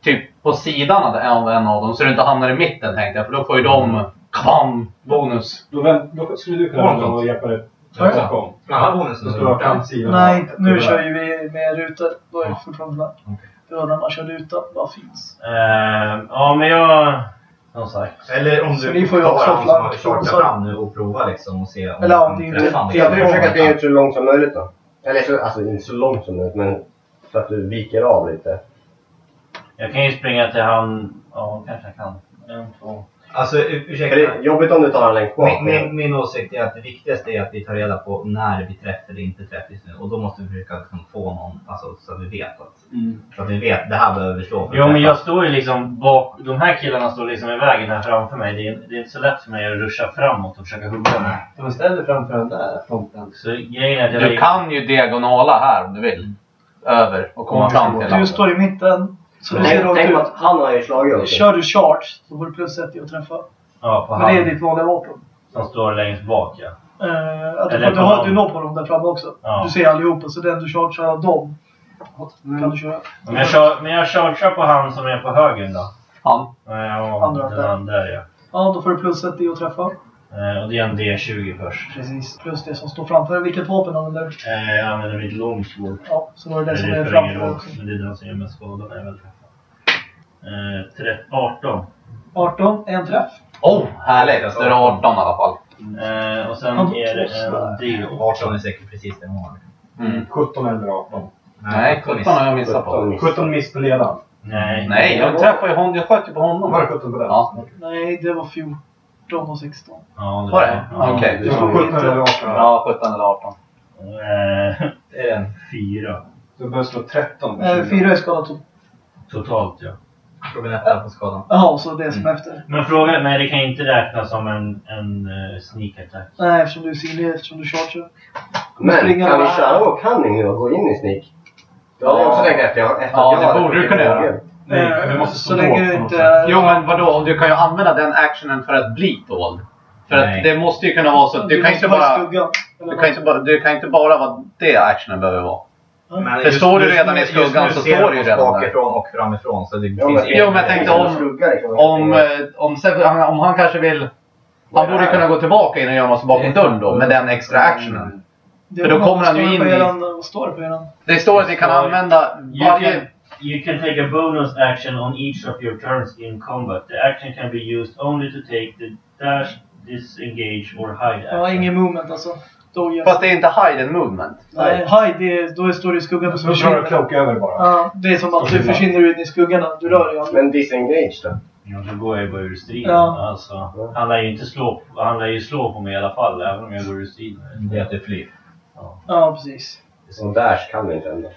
typ på sidan av en av en av dem så du inte hamnar i mitten tänkte jag. För då får ju de kvam bonus. Då, vänt, då skulle du kunna vända och hjälpa dig Ja. Alla bonusen. Nej, nu kör ju vi med rutor. Då är det fortfarande blank. Det var när man körde utan. Vad finns. Eh, ja, men jag... Som sagt. Eller om Så du ni får ju tar också han som har flank. chartat fram nu och provar liksom och se om Eller om det inte-. Jag försöka springa ut så långt som möjligt då. Eller så, alltså inte så långt som möjligt, men så att du viker av lite. Jag kan ju springa till han... Ja, kanske jag kan. En, två... Alltså ur- För det ursäkta. är jobbigt om du tar den längst bak. Min, min, min åsikt är att det viktigaste är att vi tar reda på när vi träffar eller inte träffar just nu. Och då måste vi försöka liksom få någon, alltså, så att vi vet att, så att vi vet det här behöver vi slå för Jo, men jag står ju liksom bak... De här killarna står liksom i vägen här framför mig. Det är, det är inte så lätt för mig att ruscha framåt och försöka hugga dem. De ställer framför den där fronten. Så grejen är att jag... Du kan ju diagonala här om du vill. Över och komma fram till Du står i mitten. Så du ser Tänk, på att han har ju slagit också. Kör du charge så får du plus ett i att träffa. Ja, på Men det är ditt vanliga vapen. som står längst bak, ja. Uh, att du, Eller får, du, på har, dem. du når på dem där framme också. Ja. Du ser allihopa, så den du chargear av dem kan du köra. Men jag, kör, men jag chargear på han som är på höger då. Han. Ja, Andra den där. andra ja. Ja, då får du plus ett i att träffa. Eh, och det är en D20 först. Precis. Plus det som står framför. Vilket vapen använder du? Eh, jag använder mitt longsword. Ja, så var det det som är framför också. men det är den som gör mest skada när jag väl träffar. Eh, tre- 18. 18, en träff. Oh, härligt! Är det 18 i alla fall. Eh, och sen är det en D8. 18 är säkert precis det målet. Mm. 17 eller 18. Nej, 17 har jag missat på. 17 miss på ledaren. Nej. Nej, jag träffade ju honom. Jag sköt ju på Var honom. det 17 på den? Ja. Nej, det var 14 och 16. Ja, Var det? Ja. Okej. Det står 17 eller 18. Ja, 17 eller 18. Eh, Det är en. fyra. Du behöver slå 13. Eh, fyra är skadat. to- Totalt ja. Får vi lättare på skadan. Jaha, så det som är efter. Men frågan, nej det kan inte räknas som en, en uh, sneak attack. Nej, eftersom du är synlig, eftersom du chargear. Men kan vi köra vår cunning nu och gå in i sneak? Det hade jag också tänkt efter. Efter Ja, det jag borde du kunna göra. Nej, du måste så stå länge dold du inte... Jo, men vadå? Du kan ju använda den actionen för att bli dold. För Nej. att det måste ju kunna vara så att du kan inte bara... skuggan. Eller Du kan inte bara, du kan inte bara vara det actionen behöver vara. Men För står du redan i skuggan så står du ju redan bakifrån och framifrån så det finns men- Jo, men jag tänkte om- Skugga. Om, eh, om, om han kanske vill... Han borde kunna gå tillbaka in och gömma sig bakom dörren då, med den extra actionen. Det För då kommer han ju står det in i- eran- Vad står det på eran? Det står att vi kan använda varje... you can take a bonus action on each of your turns in combat. The action can be used only to take the dash, disengage or hide action. Ja, ingen movement alltså. Då gör Fast det är inte hide and movement. Nej, hide, det är, då står du i skuggan och så drar du försvinner cloak över bara. Ja, det är som att du försvinner ut i skuggan. Du rör dig aldrig. Men disengage då? Ja, då går jag ju bara ur striden. Ja. Alltså, han lär ju inte slå, han lär ju slå på mig i alla fall, även om jag går ur striden. Det är att du flyr. Ja, precis. Och dash kan vi inte ändå.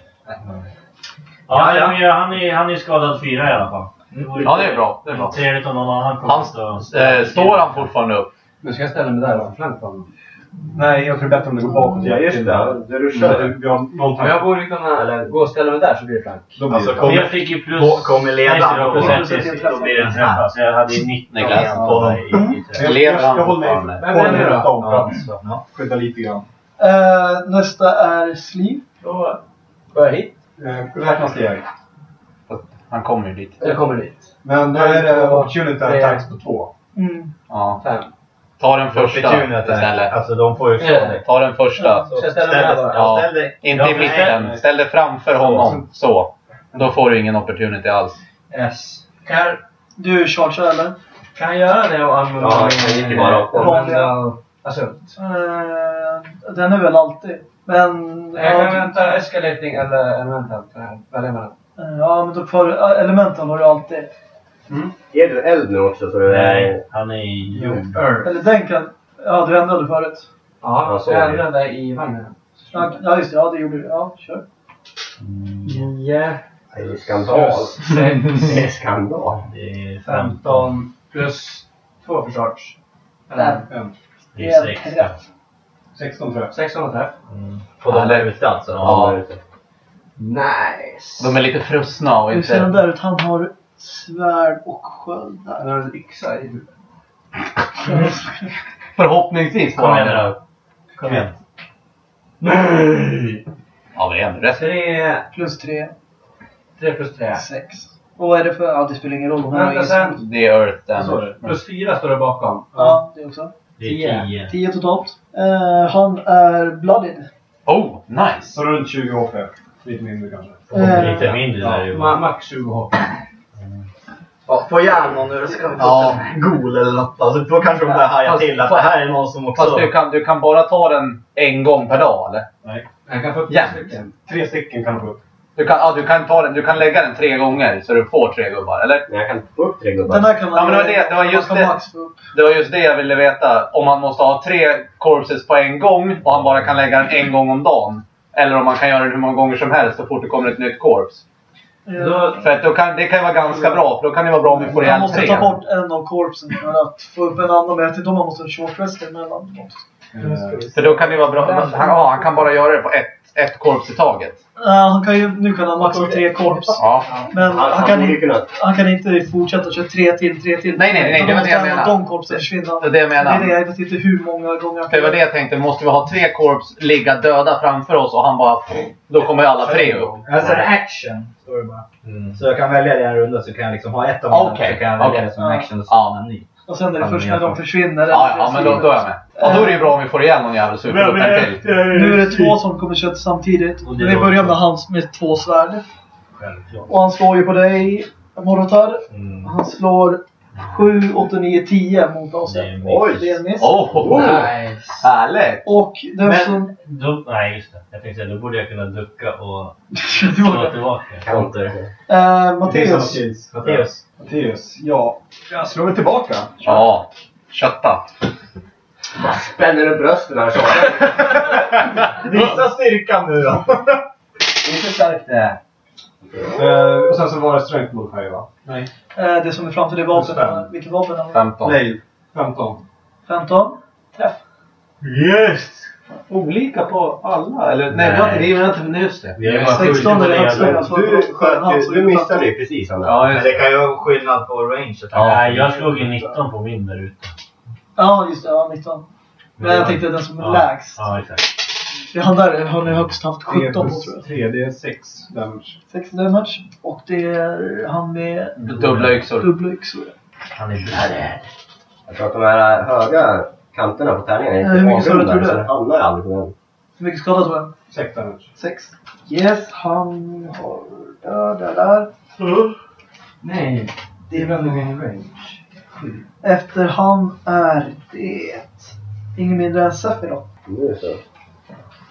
Ja, ja. men han är, han är skadad fyra i alla fall. vore Ja, det är bra. Det är bra. Trevligt om någon annan kommer Han, att eh, står han fortfarande upp? Nu ska jag ställa mig där och flank på honom. Nej, jag tror det är bättre om du går bakåt. Ja, just det. Du har någon Om jag borde kunna eller, gå och ställa mig där så blir det flank. Då blir Alltså, det kom- Jag fick ju plus... Ko- kommer det var då? blir det en träff. Så jag hade ju 19 Niklas. igen på i, i träff. Jag- Lever han håller mig fortfarande? jag håller mig Nej, nej, runt om för att skydda lite grann. Eh, nästa är Sleeve. Då går jag hit. Eh, Räkna steg. Han kommer ju dit. Jag kommer dit. Men då är det opportunity attacks på två. Mm. Ja. Fem. Ta den första istället. Alltså de får ju slå Ja. dig. Ta den första. Så här bara. Ja, Ja, ställ. Inte Ja, i mitten. Ställ dig framför honom. Så. Då får du ingen opportunity alls. Yes. Kan jag, Du chargear eller? kan jag göra det och använda... Ja, jag gick ju bara upp. Använda... Alltså, Eh, den är väl alltid. Men... jag kan ja, vänta escalating eller elemental. Välja mellan. ja, men då får du... Elemental har du alltid. Är du eld nu också så du Nej, han är i jord. Eller den kan... Ja, du ändrade förut. Ja, så jag är det. ändrade i vagnen. Ja, ja, just det. Ja, det gjorde du. Ja, kör. Nio. Det är skandal. Det är skandal. Det är 15. Femton. Plus två för charge. Eller? En. Det är 6. En träff. 16 tror jag. 16 träff. Mm. På de Eller- där ute alltså? Ja. där ute. Nice! De är lite frusna och Hur ser den inte... där ut? Han har svärd och sköld Han där. har en yxa i huvudet. Förhoppningsvis Kom han igen det. nu. Kom igen. Nej! Ja, det är ändå rätt. Tre. Plus tre. Tre plus tre. Sex. Och vad är det för... Ja, det spelar ingen roll. De här har ingen-. Det är Earth damage. Plus fyra står det bakom. Ja, det också. Det är Tio. 10. Tio totalt. Eh, han är blooded. Oh, nice! Så runt 20 HP. Lite mindre kanske. Eh, Lite mindre där ju. Ma- max 20 HP. Ja, få ihjäl någon nu. Ska vi få Ja. en gol eller något. Alltså, då kanske de börjar haja Fast- till att det här är någon som också... Fast du kan, du kan bara ta den en gång per dag, eller? Jag kan få upp tre stycken. Tre stycken kan du få upp. Du kan, ja, du kan ta den, du kan lägga den tre gånger så du får tre gubbar, eller? Men jag kan få upp tre gubbar. Den här kan man... Ja, men det var det- det var just man det. Det var just det jag ville veta. Om man måste ha tre corpses på en gång och han bara kan lägga den en gång om dagen. Eller om man kan göra den hur många gånger som helst så fort det kommer ett nytt corpse. Eh, Då, För att då kan, det kan ju vara ganska bra, för då kan det vara bra om vi får Man ihjäl måste tre. ta bort en av corpsen för att få upp en annan. Men jag vet inte om man måste short rest emellan. Eh, För då kan det vara bra. Han, ja, han kan bara göra det på ett, ett corpse i taget. Uh, han kan ju, nu kan han maxa tre corps. Ja. Men Han, han, kan inte, kunna... han kan inte fortsätta köra tre till, tre till. Nej, nej, nej, det var det jag menade. De corpsen försvinna. Det är det jag Det är det, menar. jag vet inte hur många gånger det var det jag tänkte. Måste vi ha tre corps ligga döda framför oss och han bara... Då kommer ju alla tre upp. Alltså en action, står det bara. Mm. Så jag kan välja det en runda så kan jag liksom ha ett av mina Okej, så kan jag välja okej. det som en Ja. action och så Ja. en ny. Och sen är det Ja, först men när de försvinner. Ja, ja, men då, då är jag med. Ja, då är det ju bra om vi får igen någon jävel en till. Nu är det två som kommer köra samtidigt. Och Vi börjar med hans med två svärd. Och han slår ju på dig, Morotar. Mm. Han slår 7, 8, 9, 10 mot oss. Det är Oj! Det är en miss. Oh, nice. härligt! Och den Men- som... Då, nej, just det. Jag tänkte säga, då borde jag kunna ducka och Det slå det. tillbaka. Counter. Eh, Det är som Matteus. Matteus. Matteus. Ja. Jag slår väl tillbaka. Ja, kötta. Spänner du brösten här så? Visa styrkan nu då! Inte starkt det. Eh, och sen så var det strength modifier va? Eh, det som är framför det vapen. Fem. Vilket vapen har vi? 15. Nej. 15. 15. Träff. Yes! Olika på alla? Eller? Nej, Nej. vi har inte, har nej, just det. Vi är bara 16 är det högsta. skyldiga alltså. Du, sköt du ut missade ju precis där. Ja, Men det. kan ju vara skillnad på range. Ja, Nej, jag slog ju 19 på min där ute. Ja, just det. Ja, 19. Men jag tänkte den som är ja. lägst. Ja, exakt. Han där har ni högst haft 3 17 på plus tror jag. 3, det är 6 damage. 6 damage. Och det är han med Dubbla yxor. dubbla yxor. Han är blooded. Jag tror att de här höga kanterna på tärningen är du, tror du? så den hamnar aldrig på den. Hur mycket skada tog han? 6 damage. 6. Yes, han har... Där, där, där. Nej. Det är väl ingen range. Efter han är det... Ingen mindre än Sephiroth. Nu så.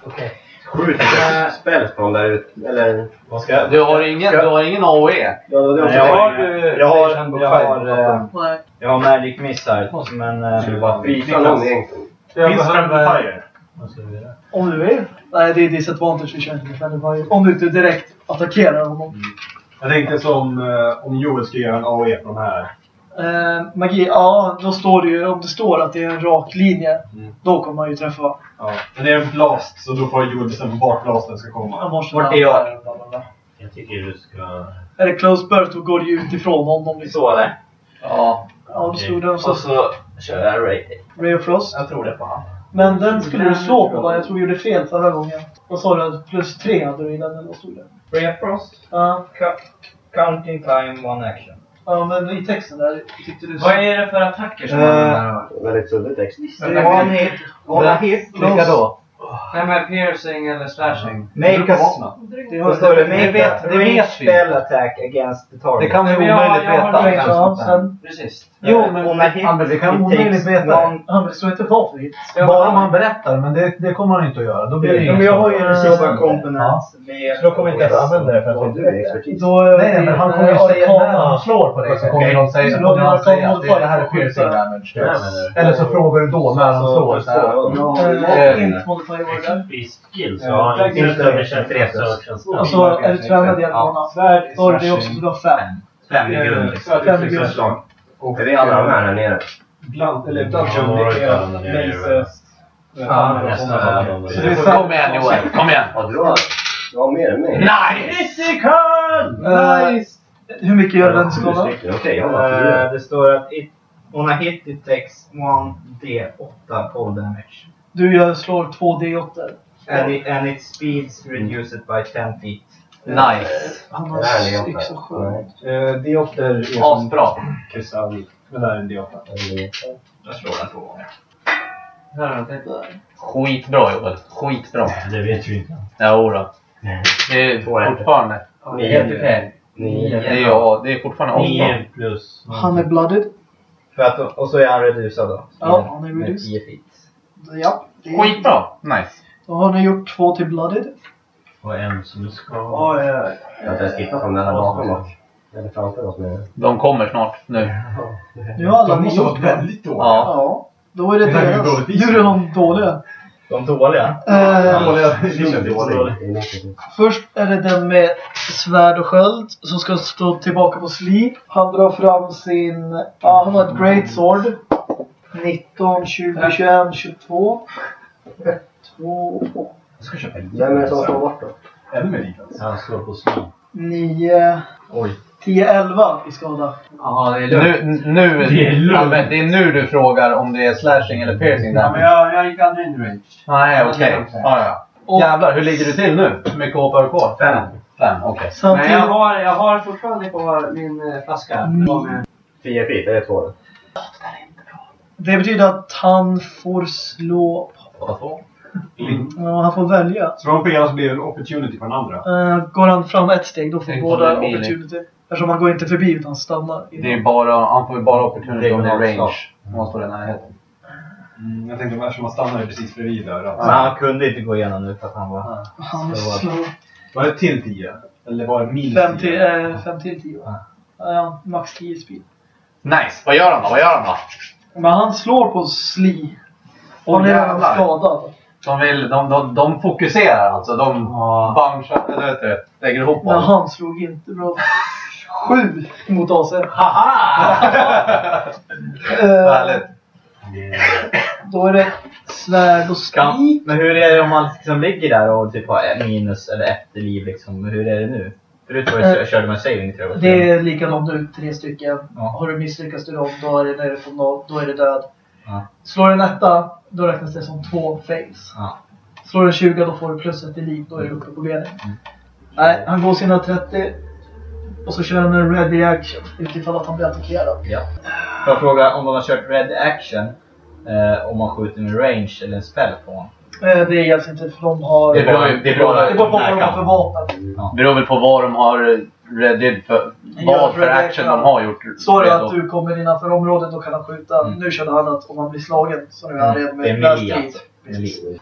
Okej. Skjut på dem där ute. Eller... Vad ska jag... Du har ingen, du har ingen AOE? Ja, det Nej, jag har, jag har, jag har, eh, Nej. jag har Magic Missile, men... eh, Skulle bara frysa någon egentligen. Finns Friendly Fire? Vad ska vi göra? Om du vill. Nej, det är disadvantage vi kör inte med Friendly Fire. Om du inte direkt attackerar honom. Jag tänkte som eh, om Joel skulle göra en AOE på de här. Eh, magi, ja då står det ju, om det står att det är en rak linje, Mm. då kommer man ju träffa. Ja. Men det är en blast, så då får Joel bestämma vart blasten ska Jag komma. måste Vart är jag? bla, bla, bla. Jag tycker du ska... Är det close burst då går det ju utifrån honom. Liksom. Så eller? Ja. Ja, då stod det så. Och så kör jag Ray. Ray of Frost. Jag tror det på han. Men den skulle du slå på va? Jag tror vi gjorde fel förra gången. Vad sa du? Plus tre hade du i den eller vad stod det? Ray of Frost. Ja. Counting time, one action. Ja, men i texten där tyckte du... Vad är det för attacker som Eh, man har? Väldigt suddig text. En hit. On a hit, Vilka då? Nej men piercing eller slashing. make a... Det Då har står det make vet- a det vet vi. spell attack against the target. Det kan vi jag- omöjligt jag har veta. range. Ja, sen... Precis. Jo, men hit, Ja, men vi kan it omöjligt veta det. one- Ja, men det står inte vad för hit. Bara om han berättar, men det, det kommer han inte att göra. Då blir det men jag har ju en Silver components. Så då kommer inte ens använda det för att Du är expertis. Nej, men han kommer ju säga när han slår på dig så kommer någon säga, han att det, här är piercing damage. Men- Eller så frågar du då när han slår. Så här. Eh, Int modifier var det där. Be skill, så Ja, det. översatt tre search and Och så är du tränad i att måna. Svärd, Då är det också så du har fem. Fem i grund. liksom. Fem i grund. Och det är alla de här här nere. Bland, eller är nere är Laces. Ja, nästan alla de Så det är Kom igen Joel, kom igen! Ja, du har, du har mer än mig. Nice! Eh, Hur mycket gör den Sju skada? stycken. Okej, jag har fyra. Eh, Det står att it, on a hit it takes 1d8 cold damage. Du gör, slår två D8. And, it, and its speeds reduce it by 10 feet. Nice! Han Det har här är jag sju. Eh, D8 är Asbra. kristall. Men det här är en D8. Jag slår den två gånger. Jag Skitbra Joel, skitbra. Det vet vi inte. Jodå. Det är Två fortfarande... Det. Nio. Det är, ja, det är fortfarande asbra. 9 plus... Han är blooded. För att, och så är han reducerad då. Ja, han är Med reduced. 10 feet. Ja. det är- Skitbra! Nice. Då har ni gjort två till blooded. Och en som ska... Ja, ja, Jag har inte ens tittat på den här bakom oss. Eller framför oss med. De kommer snart nu. Nu har alla De ni måste vara gjort väldigt dåliga. Ja. Ja. Då är det Det här är ju deras. dåligt Nu är det de dåliga. De dåliga? Eh, Dåliga. Dålig. Först är det den med svärd och sköld som ska stå tillbaka på sli. Han drar fram sin... Ja, han har ett great sword. 19, 20, 21, 22. 2, Jag ska köpa en. Vem är det som slår bort då? Ännu mer liknande. Han slår på slå. 9, Oj. 10, 11 i skada. Ja, det är lugnt. Nu, nu, Det är lugnt. det är nu du frågar om det är slashing eller piercing Ja, men jag, jag gick aldrig in range. Nej, okej. Ja, ja. Och Jävlar, hur ligger du till nu? Hur mycket HP har du kvar? Fem. Fem, okej. Men samtidigt... jag har, jag har fortfarande på min eh, flaska. Mm. Feet, det är två. Det betyder att han får slå... Ja, han får välja. Slår de på ena så blir det en opportunity på den andra. Eh, går han fram ett steg då får Tänk båda på opportunity. Eftersom han går inte förbi utan stannar. Det är bara, han får ju bara opportunity om det är range. Han måste vara i närheten. Mm, jag tänkte eftersom man stannar precis bredvid där. Men Att, han kunde inte gå igenom nu för att han var... Han Så var- slår var det till tio? Eller var det minst fem till, tio? eh, fem till tio. Ja. Ja, max 10 speed. Nice! Vad gör han då? Vad gör han då? Men han slår på sli. Åh, Han är redan jävlar. skadad. De, vill, de, de, de fokuserar alltså. De Ja. bunchar, eller vet du, lägger ihop Men han slog inte bra. Sju mot AC. Eh, Härligt. då är det svärd och spik. men hur är det om man liksom ligger där och typ har minus eller ett i liv liksom? Hur är det nu? Förut var det, Eh, körde man saving jag. Det är likadant nu, tre stycken. Ja. Har du misslyckats du dem, då är det nere på noll, då är det död. Ja. Slår du en etta, då räknas det som två fails. Ja. Slår du en 20, då får du plus ett i liv, då är du uppe på benen. Mm. Nej, han går sina 30 och så kör han en ready action utifall att han blir attackerad. Ja. Får jag fråga om de har kört red action? Eh, om man skjuter med range eller en spell på honom? Eh, det gäller inte för de har... Det beror ju- det beror- det beror på vad de har för vapen. Beror väl på vad de har reddit för, Ja, vad för action de har gjort. Står det redo. att du kommer innanför området, då kan han skjuta. Mm. Nu körde han att om han blir slagen, så nu är han redo Det är med blast alltså.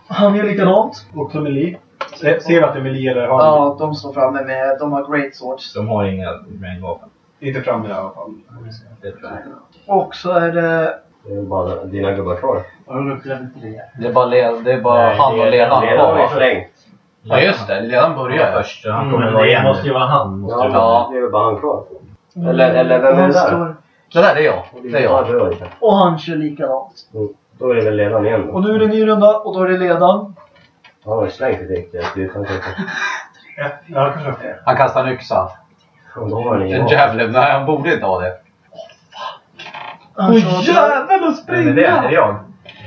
Han gör likadant. Melee. Se- Ser vi att det är melee eller har Ja, de står framme med, de har great swords. De har inga range-vapen. Inte framme i alla fall. Det. Och så är det... Det är bara dina gubbar kvar. Har du upplevt det? Det är bara, le, det är bara Nej, han och det- ledaren Redan har vi kvar. slängt. Ja just det, ledaren börjar ju. först. så Han Mm, kommer vara det igen måste ju vara han. Måste det vara. Ja. Det är väl bara han kvar. Eller- eller vem är han det där? står- Det där det är jag. Det är Ja, jag. det var det. Och han kör likadant. Då är det väl ledaren igen Och då. nu är det ny runda och då är det ledaren. Han har ju slängt. Han tänkte, Ja, ja, kanske. Han kastar en yxa. och då han En javelin. Nej, han borde inte ha det. Han kör- jävel att Men det är jag.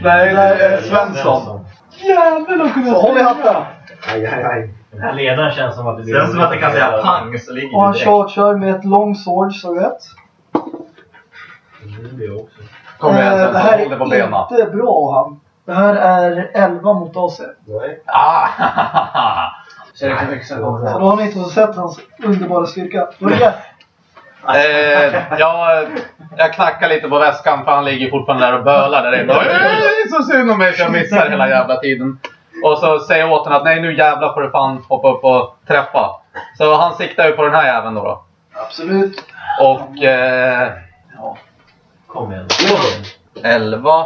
Nej, nej, Svensson. Jävel att kunna Håll i hatten! Aj, aj, aj. Den här ledaren känns som att det blir... Känns som att det kan säga pang så ligger Och han direkt. chargear med ett long sword, så rätt. Det jag också. Kom igen Eh, sen det här håll dig på är benen. inte bra han. Det här är 11 mot AC. Nej. Ah! Så det kan mycket Så då har ni inte sett hans underbara styrka. Då är det. Eh, jag, jag knackar lite på väskan för han ligger fortfarande där och bölar där inne. Och, "Eh, Det är så synd om mig för jag missar hela jävla tiden. Och så säger jag åt honom att nej nu jävlar får du fan hoppa upp och träffa. Så han siktar ju på den här jäveln då. då. Absolut. Och eh, Kom igen. 11,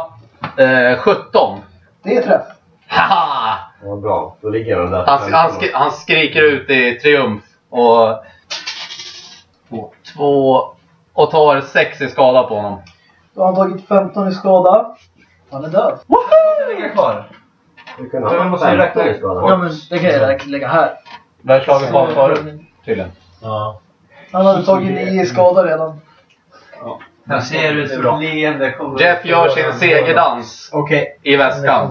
eh, 17. Det är träff. Haha! Ja, bra. Då ligger den där. Han, han, skri, han skriker ut i triumf och... Två... Och tar sex i skada på honom. Då har han tagit 15 i skada. Han är död. Det ligger kvar. Du Ja, men ha måste ju räkna ut. Ja men det kan jag lägga här. Bergslaget var förut, tydligen. Ja. Han hade tagit 9 i skada redan. Jag ser ut som ett leende. Jeff gör sin segerdans Okej. i väskan.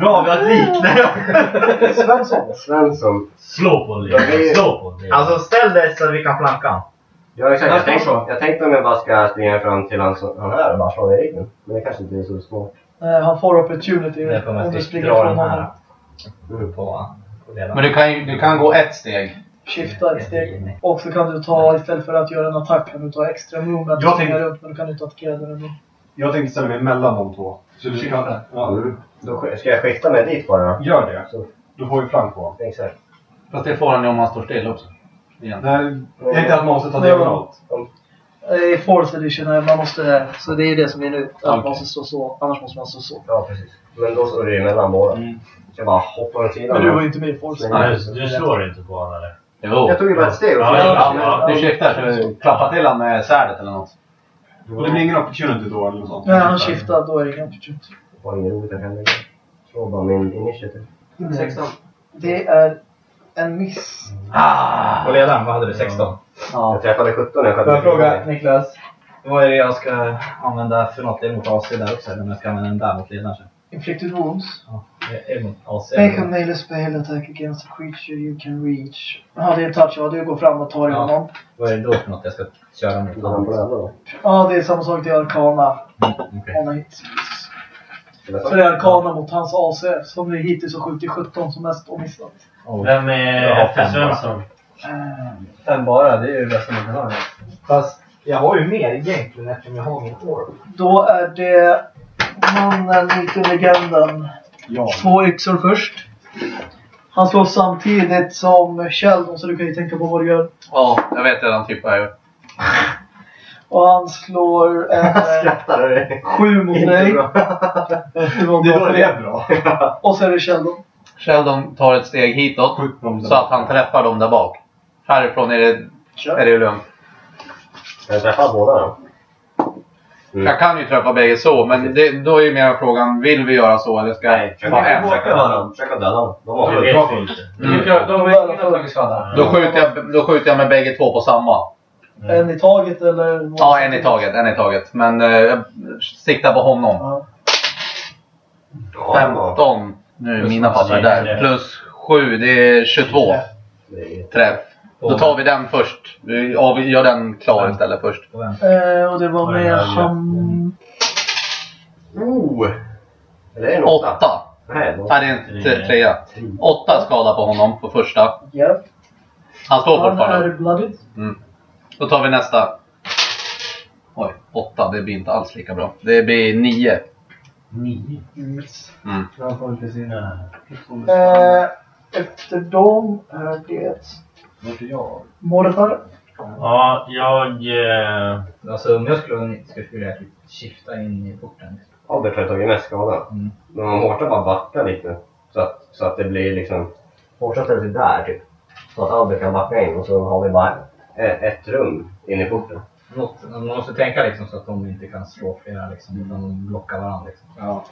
Bra, vi har ett lik. Svensson. Svensson. Slå på det är- Slå på det. Alltså ställ dig så att vi kan flanka han. Ja, exakt. Jag tänkte, jag tänkte om jag bara ska springa fram till han, som- han här och bara slå i ryggen. Men det kanske inte är så smart. Eh, han får opportunity om du springer från den honom. ledaren. Men du kan, ju- du kan gå ett steg. Skifta ett steg. Och så kan du ta, istället för att göra en attack, kan du ta extra movement Jag tänkte- runt. Men du kan inte attackera den ändå. Jag tänkte ställa mig mellan de två. Så du kan... Ja. Mm. Då sk- ska jag skifta mig dit bara då? Gör det. Så, Du får ju flank på. exakt. Fast det får han ju om han står still också. Igen. Nej, det är inte att man måste ta diagonalt. Eh, I fourth edition, eh, man måste, så det är det som är nu. Att Okej. man måste stå så, annars måste man stå så. Ja, precis. Men då står det ju mellan båda. Mm. Jag bara hoppar åt sidan. Men du var ju inte med i fourth. Nej. Du, du slår inte på honom eller? Jo. Jag tog ju bara ett steg och Ja, ja, ja. Du skiftar så du klappar till honom med svärdet eller något. Och det blir ingen opportunity då eller något sånt? Nej, han skiftar, då är det ingen opportunity. Det var ingen roligt hända. Slå bara min initiativ. 16. Det är en miss. Ah! På ledaren, vad hade du? 16? Jag träffade 17 jag Får jag fråga Niklas? Vad är det jag ska använda för något emot AC där också? Eller om jag ska använda den där mot ledaren sen? Inflicted wounds. Ja, det är emot AC. Make a melee spell attack against a creature you can reach. Ja, det är en touch. Ja, du går fram och tar i Ja. honom. Vad är det då för något jag ska köra mot honom? då? Ja, det är samma sak. Det är Arkana. Okej. On a hit. Eller Så det är Arkana mot hans AC. Som vi hittills har skjutit 17 som mest och missat. Oh. Vem är bara. Svensson? Eh, Fem bara, det är ju det bästa man kan ha. Fast jag har ju mer egentligen eftersom jag har min orb. Då är det mannen i legenden. Ja. Två yxor först. Han slår samtidigt som Sheldon, så du kan ju tänka på vad du gör. Ja, jag vet redan typ vad jag gör. Och han slår en eh, Skrattar du? sju mot Inte dig. bra. Det var Det det det. är bra. Och så är det Sheldon. Sheldon tar ett steg hitåt så att han träffar dem där bak. Härifrån är det, är Kör. det ju lugnt. Jag träffar båda då. Mm. Jag kan ju träffa bägge så, men det, då är ju mer frågan, vill vi göra så eller ska Nej, jag ta döda dem. Försöka döda dem. De har vet bra inte. Mm. De tagit skada. Då skjuter, jag, då skjuter jag med bägge två på samma. En i taget eller? Ja, en i taget, en i taget. Men eh, jag siktar på honom. Ja. Ja, 15. Nu är mina papper där. Plus 7, det är 22 det är- träff. Då tar vi den först. Ja, vi gör den klar istället först. Eh, och det var med han... Oh! Eller är det en åtta? 8. Nej, de- Nej, det är en trea. 8 skada på honom på första. Ja. Han står Han är fortfarande. bloodied. Då tar vi nästa. Oj, 8. Det blir inte alls lika bra. Det blir 9. Nio. Miss. Mm. Jag får inte se. Nej. Eh, efter dem är det Vart är jag? Mordechai. Ja, jag... Eh, Alltså om jag skulle, skulle vilja typ skifta in i porten. Albert har tagit mest skada. Mm. Men om Hårta bara backar lite. Så att, så att det blir liksom... Hårta ställer sig där typ. Så att Albert kan backa in och så har vi bara ett, ett rum in i porten. Något, man måste tänka liksom så att de inte kan slå flera liksom, utan de blockar varandra. Liksom. Ja.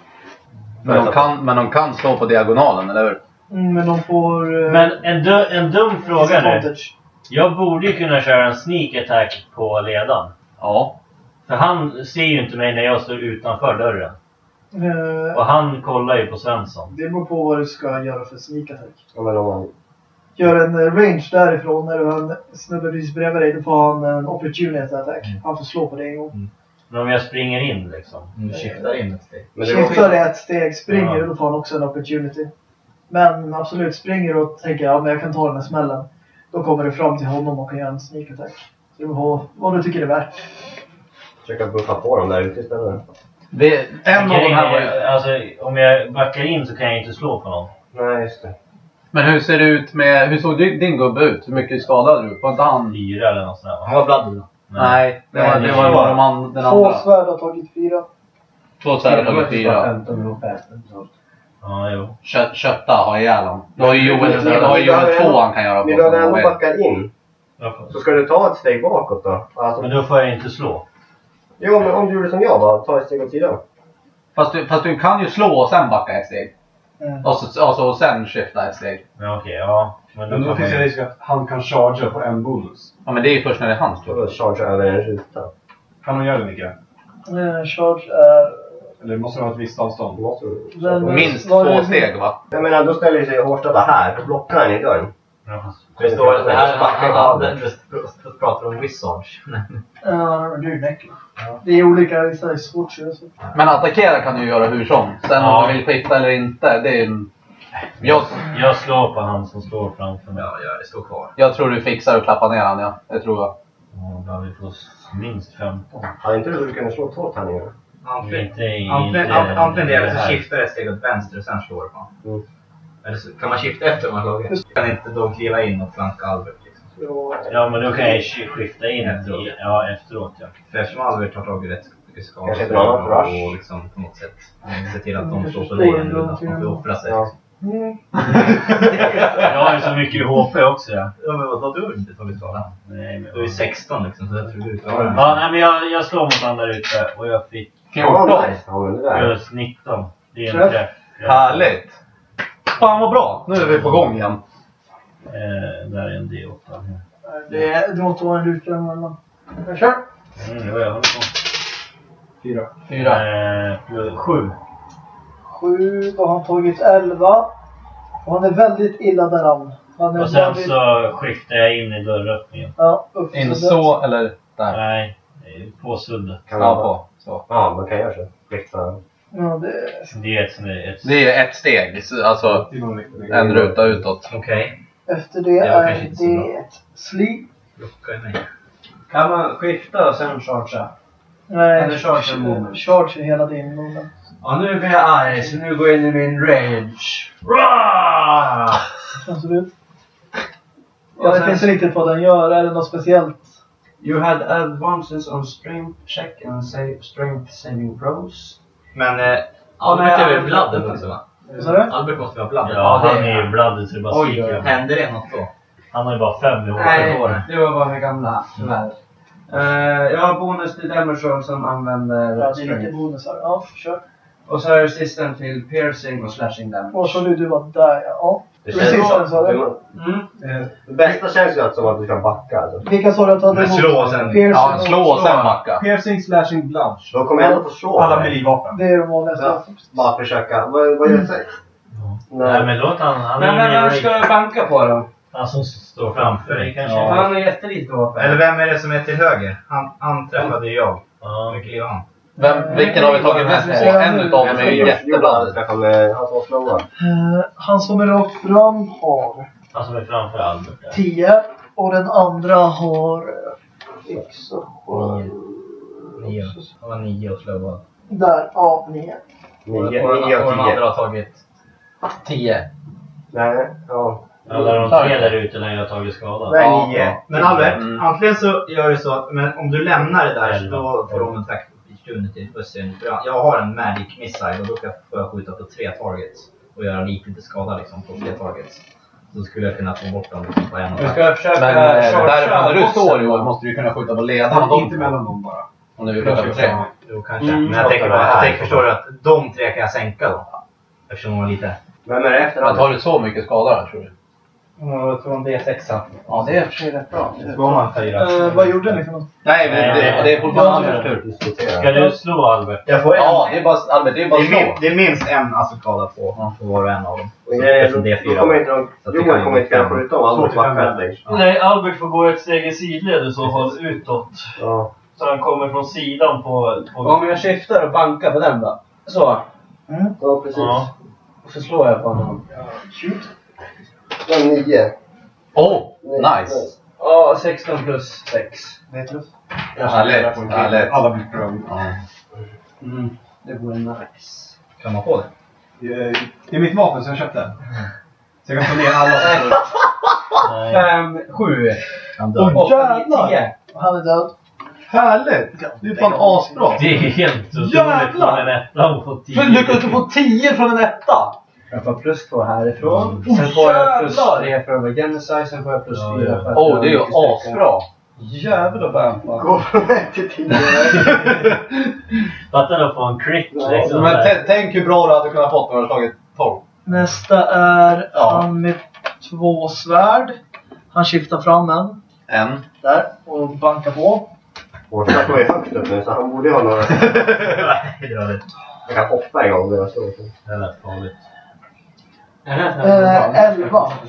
Men, de kan, men de kan slå på diagonalen, eller hur? Mm, men de får... Eh, men en, du, en dum fråga nu. disadvantage. Jag borde ju kunna köra en sneak attack på ledaren. Ja. För han ser ju inte mig när jag står utanför dörren. Eh, Och han kollar ju på Svensson. det beror på vad du ska göra för sneak attack. Ja, men om man... gör en eh, range därifrån när du har en snubbe precis bredvid dig, då får han en opportunity attack. Han får slå på det en gång. Men om jag springer in liksom. Du skiftar in ett steg. Men det var Skiftar det ett steg, springer Ja. du, då får han också en opportunity. Men absolut, springer du och tänker ja men jag kan ta den här smällen. Då kommer du fram till honom och kan göra en sneak attack. Så du får vad du tycker är värt. försöka buffa på dem där ute istället. Det, en av de här var ju... är, alltså, om jag backar in så kan jag inte slå på någon. Nej, just det. Men hur ser det ut med... Hur såg din din gubbe ut? Hur mycket skadade du? Var inte han... Fyra eller något sånt där, Han va? var blooded då. Nej, det var, det var bara de an, den Två andra. svärd har tagit fyra. Två svärd har tagit fyra. 15 ihop äten. så. Ja, jo. Kött, kötta har ihjäl dem. Du har ju Joel, du har ju Joel 2 han kan göra på. Men du ändå backat in. Så ska du ta ett steg bakåt då? Alltså, Men då får jag inte slå. Jo, men om du gjorde som jag då. Ta ett steg åt sidan. Fast du, fast du kan ju slå och sen backa ett steg. Mm. Och, så, och, så, och sen skifta ett steg. Ja, okej, ja. Men då, Men då kan finns det risk att han kan chargea på en bonus. Ja men det är ju först när det är hans tur. chargea över en ruta. Kan man göra det Micke? Eh, charge är... Eller måste det vara ett visst avstånd? Måste. Den- Minst två det? steg va? Jag menar, då ställer sig Hårstad här. Då blockar han i dörren. Ja. Det står det här, han, han, han pratar om Wizards. Ja, det näcken. Det är olika, vissa är svårt att köra så. Men attackera kan du göra hur som. Sen Ja. om du vill skifta eller inte, det är en... Jag, Jag slår på han som står framför mig. Ja, ja, det står kvar. jag tror du fixar att klappa ner han ja. Det tror jag. Ja, då vi får minst 15. Hade inte du kunnat slå två tärningar? Antingen, det eller så här. skiftar ett steg åt vänster och sen slår man. Mm. Eller så kan man skifta efter man slagit. Kan inte då kliva in och flanka Albert liksom. Ja, men då kan jag sk- skifta in Efteråt. i, ja, efteråt. Ja. För eftersom Albert har tagit rätt mycket annat rush. och liksom på något sätt se till att de Jag står på dig en ändå att Man får offra sig. Ja. Mm. Jag har ju så mycket HP också. Ja. Ja men vadå, du har inte tagit skada? Nej, men... Du är ju 16 liksom så jag tror du klarar det. Ja, nej, men jag, jag slår mot han där ute och jag fick Ja, 14. nice. Ja, plus 19. Det är en Träff. Härligt! Fan vad bra! Nu är vi på gång igen. Eh, där är en D8. Det, är- det måste vara en luta emellan. Jag kör. Mm, jag håller på. Fyra. Fyra. Eh, plus 7. Sju, då har han tagit elva. Och han är väldigt illa däran. Han är Och sen väldigt- så skiftar jag in i dörröppningen. Ja, upp In så eller där? Nej, på suddet. Kan Ja, man på. Så. Ja, man kan göra så. Skifta. Ja, det, Det är ett, ett, Det är ett steg. Alltså en ruta utåt. Okej, efter det Ja, är det ett sleep. Kan man skifta och sen chargea? Nej, Eller charge. Charge hela din movement. Ja, nu blir jag arg så nu går jag in i min rage. Rah! Känns det ut? Och Ja, det sen- finns riktigt vad den gör. Är det något speciellt? You had advances on strength check and save strength saving throws. Men eh, Albert är väl bladden också va? Vad sa du? Albert måste vara bladden. Ja, det han är- ju blooded så det bara Oj, skriker. oj. Hände det något då? Han har ju bara fem i Nej, det var bara med gamla, tyvärr. Eh, jag har bonus till roll som använder Ja, det är lite strength. bonusar. Ja, kör. Och så jag resistant till piercing och slashing damage. Och så du, du var där ja. ja. Det Resistance sa du? Mm. Eh, Det bästa känns ju att som att du kan backa alltså. Vilka sa du att du hade Men slå sen- Piercing Ja, slå och sen backa. Piercing, slashing, bludge. Då kommer jag ändå få slå. Alla på dig. melee-vapen. Det är de vanligaste. Ja. Bara försöka. Vad, vad gör det sig? Nej, men låt han. Han Men vem är ju ska jag banka på då? Han som står framför dig kanske. Ja. han har jättelite vapen. Eller vem är det som är till höger? Han, han träffade ju jag. Ja. Vilken är han? Vem, vilken har vi tagit mest på? En utav dem är ju jättebra. Eh, han som är rakt fram har Han som är framför Albert. där. 10 och den andra har... eh, X och sju. Nio. Han var nio och slowad. Där, ja, 9. Nio, Och nio och av den andra har tagit... Tio. Nej, ja. Alla de tre där ute lär ju ha tagit skada. Nej, Ja, nio. Men Albert, Mm. antingen så gör du så, men om du lämnar det där Elva. då får de en tack opportunity. bussen. För jag- Jag har en magic missile och då får jag skjuta på tre targets. Och göra lite, lite skada liksom på tre targets. Så skulle jag kunna få bort dem liksom på en och en. ska jag försöka Men eh, därifrån där du står Joel måste du kunna skjuta på ledaren. Men inte mellan dem bara. Om du vill skjuta på tre. Jo, kanske. Mm. Men jag tänker bara, jag tänker, förstår du att de tre kan jag sänka då? Eftersom de var lite... Vem är det efter Men tar du så mycket skada då, tror du? Jag tror en D6. Ja, det är i och för sig rätt bra. Slår man fyra. Eh, vad gjorde ni för något? Nej, men det, det är fortfarande Albers tur. Ska du slå Albert? Jag får en. Ja, det är bara, Albert, det är bara det, är min, det är minst en skada på, på var och en av dem. Så det är då- som Då D4. kommer inte de... Så att det Johan kommer inte kunna skjuta om Albert två. Nej, Albert får gå ett steg i sidled i så fall utåt. Ja. Så han kommer från sidan på... på... Om jag skiftar och bankar på den då? Så. Ja, precis. Ja. Och så slår jag på honom. Det var nio. Oh, nice. Ja, 16 plus 6. Det är tufft. Härligt. Alla blir bra. Mm, det vore nice. Kan man få det? Det är, mitt vapen som jag köpte. Så jag kan få ner alla. Nej. 5, 7, Han dör. Åh, jävlar! 10. Han är död. Härligt! Det är fan asbra. Det är helt otroligt Jävlar! från en etta och få 10. Men lyckades du få 10 från en etta? Jag får plus 2 härifrån. Mm. Sen får jag plus! 3 för att vara genocide. Sen får jag plus Ja, 4 ja. för att Oh, jag det är ju asbra. Jävlar vad jag Gå från ett till tio. Fatta då få en crit liksom. Men t- tänk hur bra du hade kunnat fått om du hade slagit 12. Nästa är Ja. han med två svärd. Han skiftar fram en. En. Där. Och bankar på. Vårt snack var ju högt upp nu så han borde ju ha några... Nej, det var det. Jag kan hoppa en gång om jag slår. Det lät farligt. Eh, 11.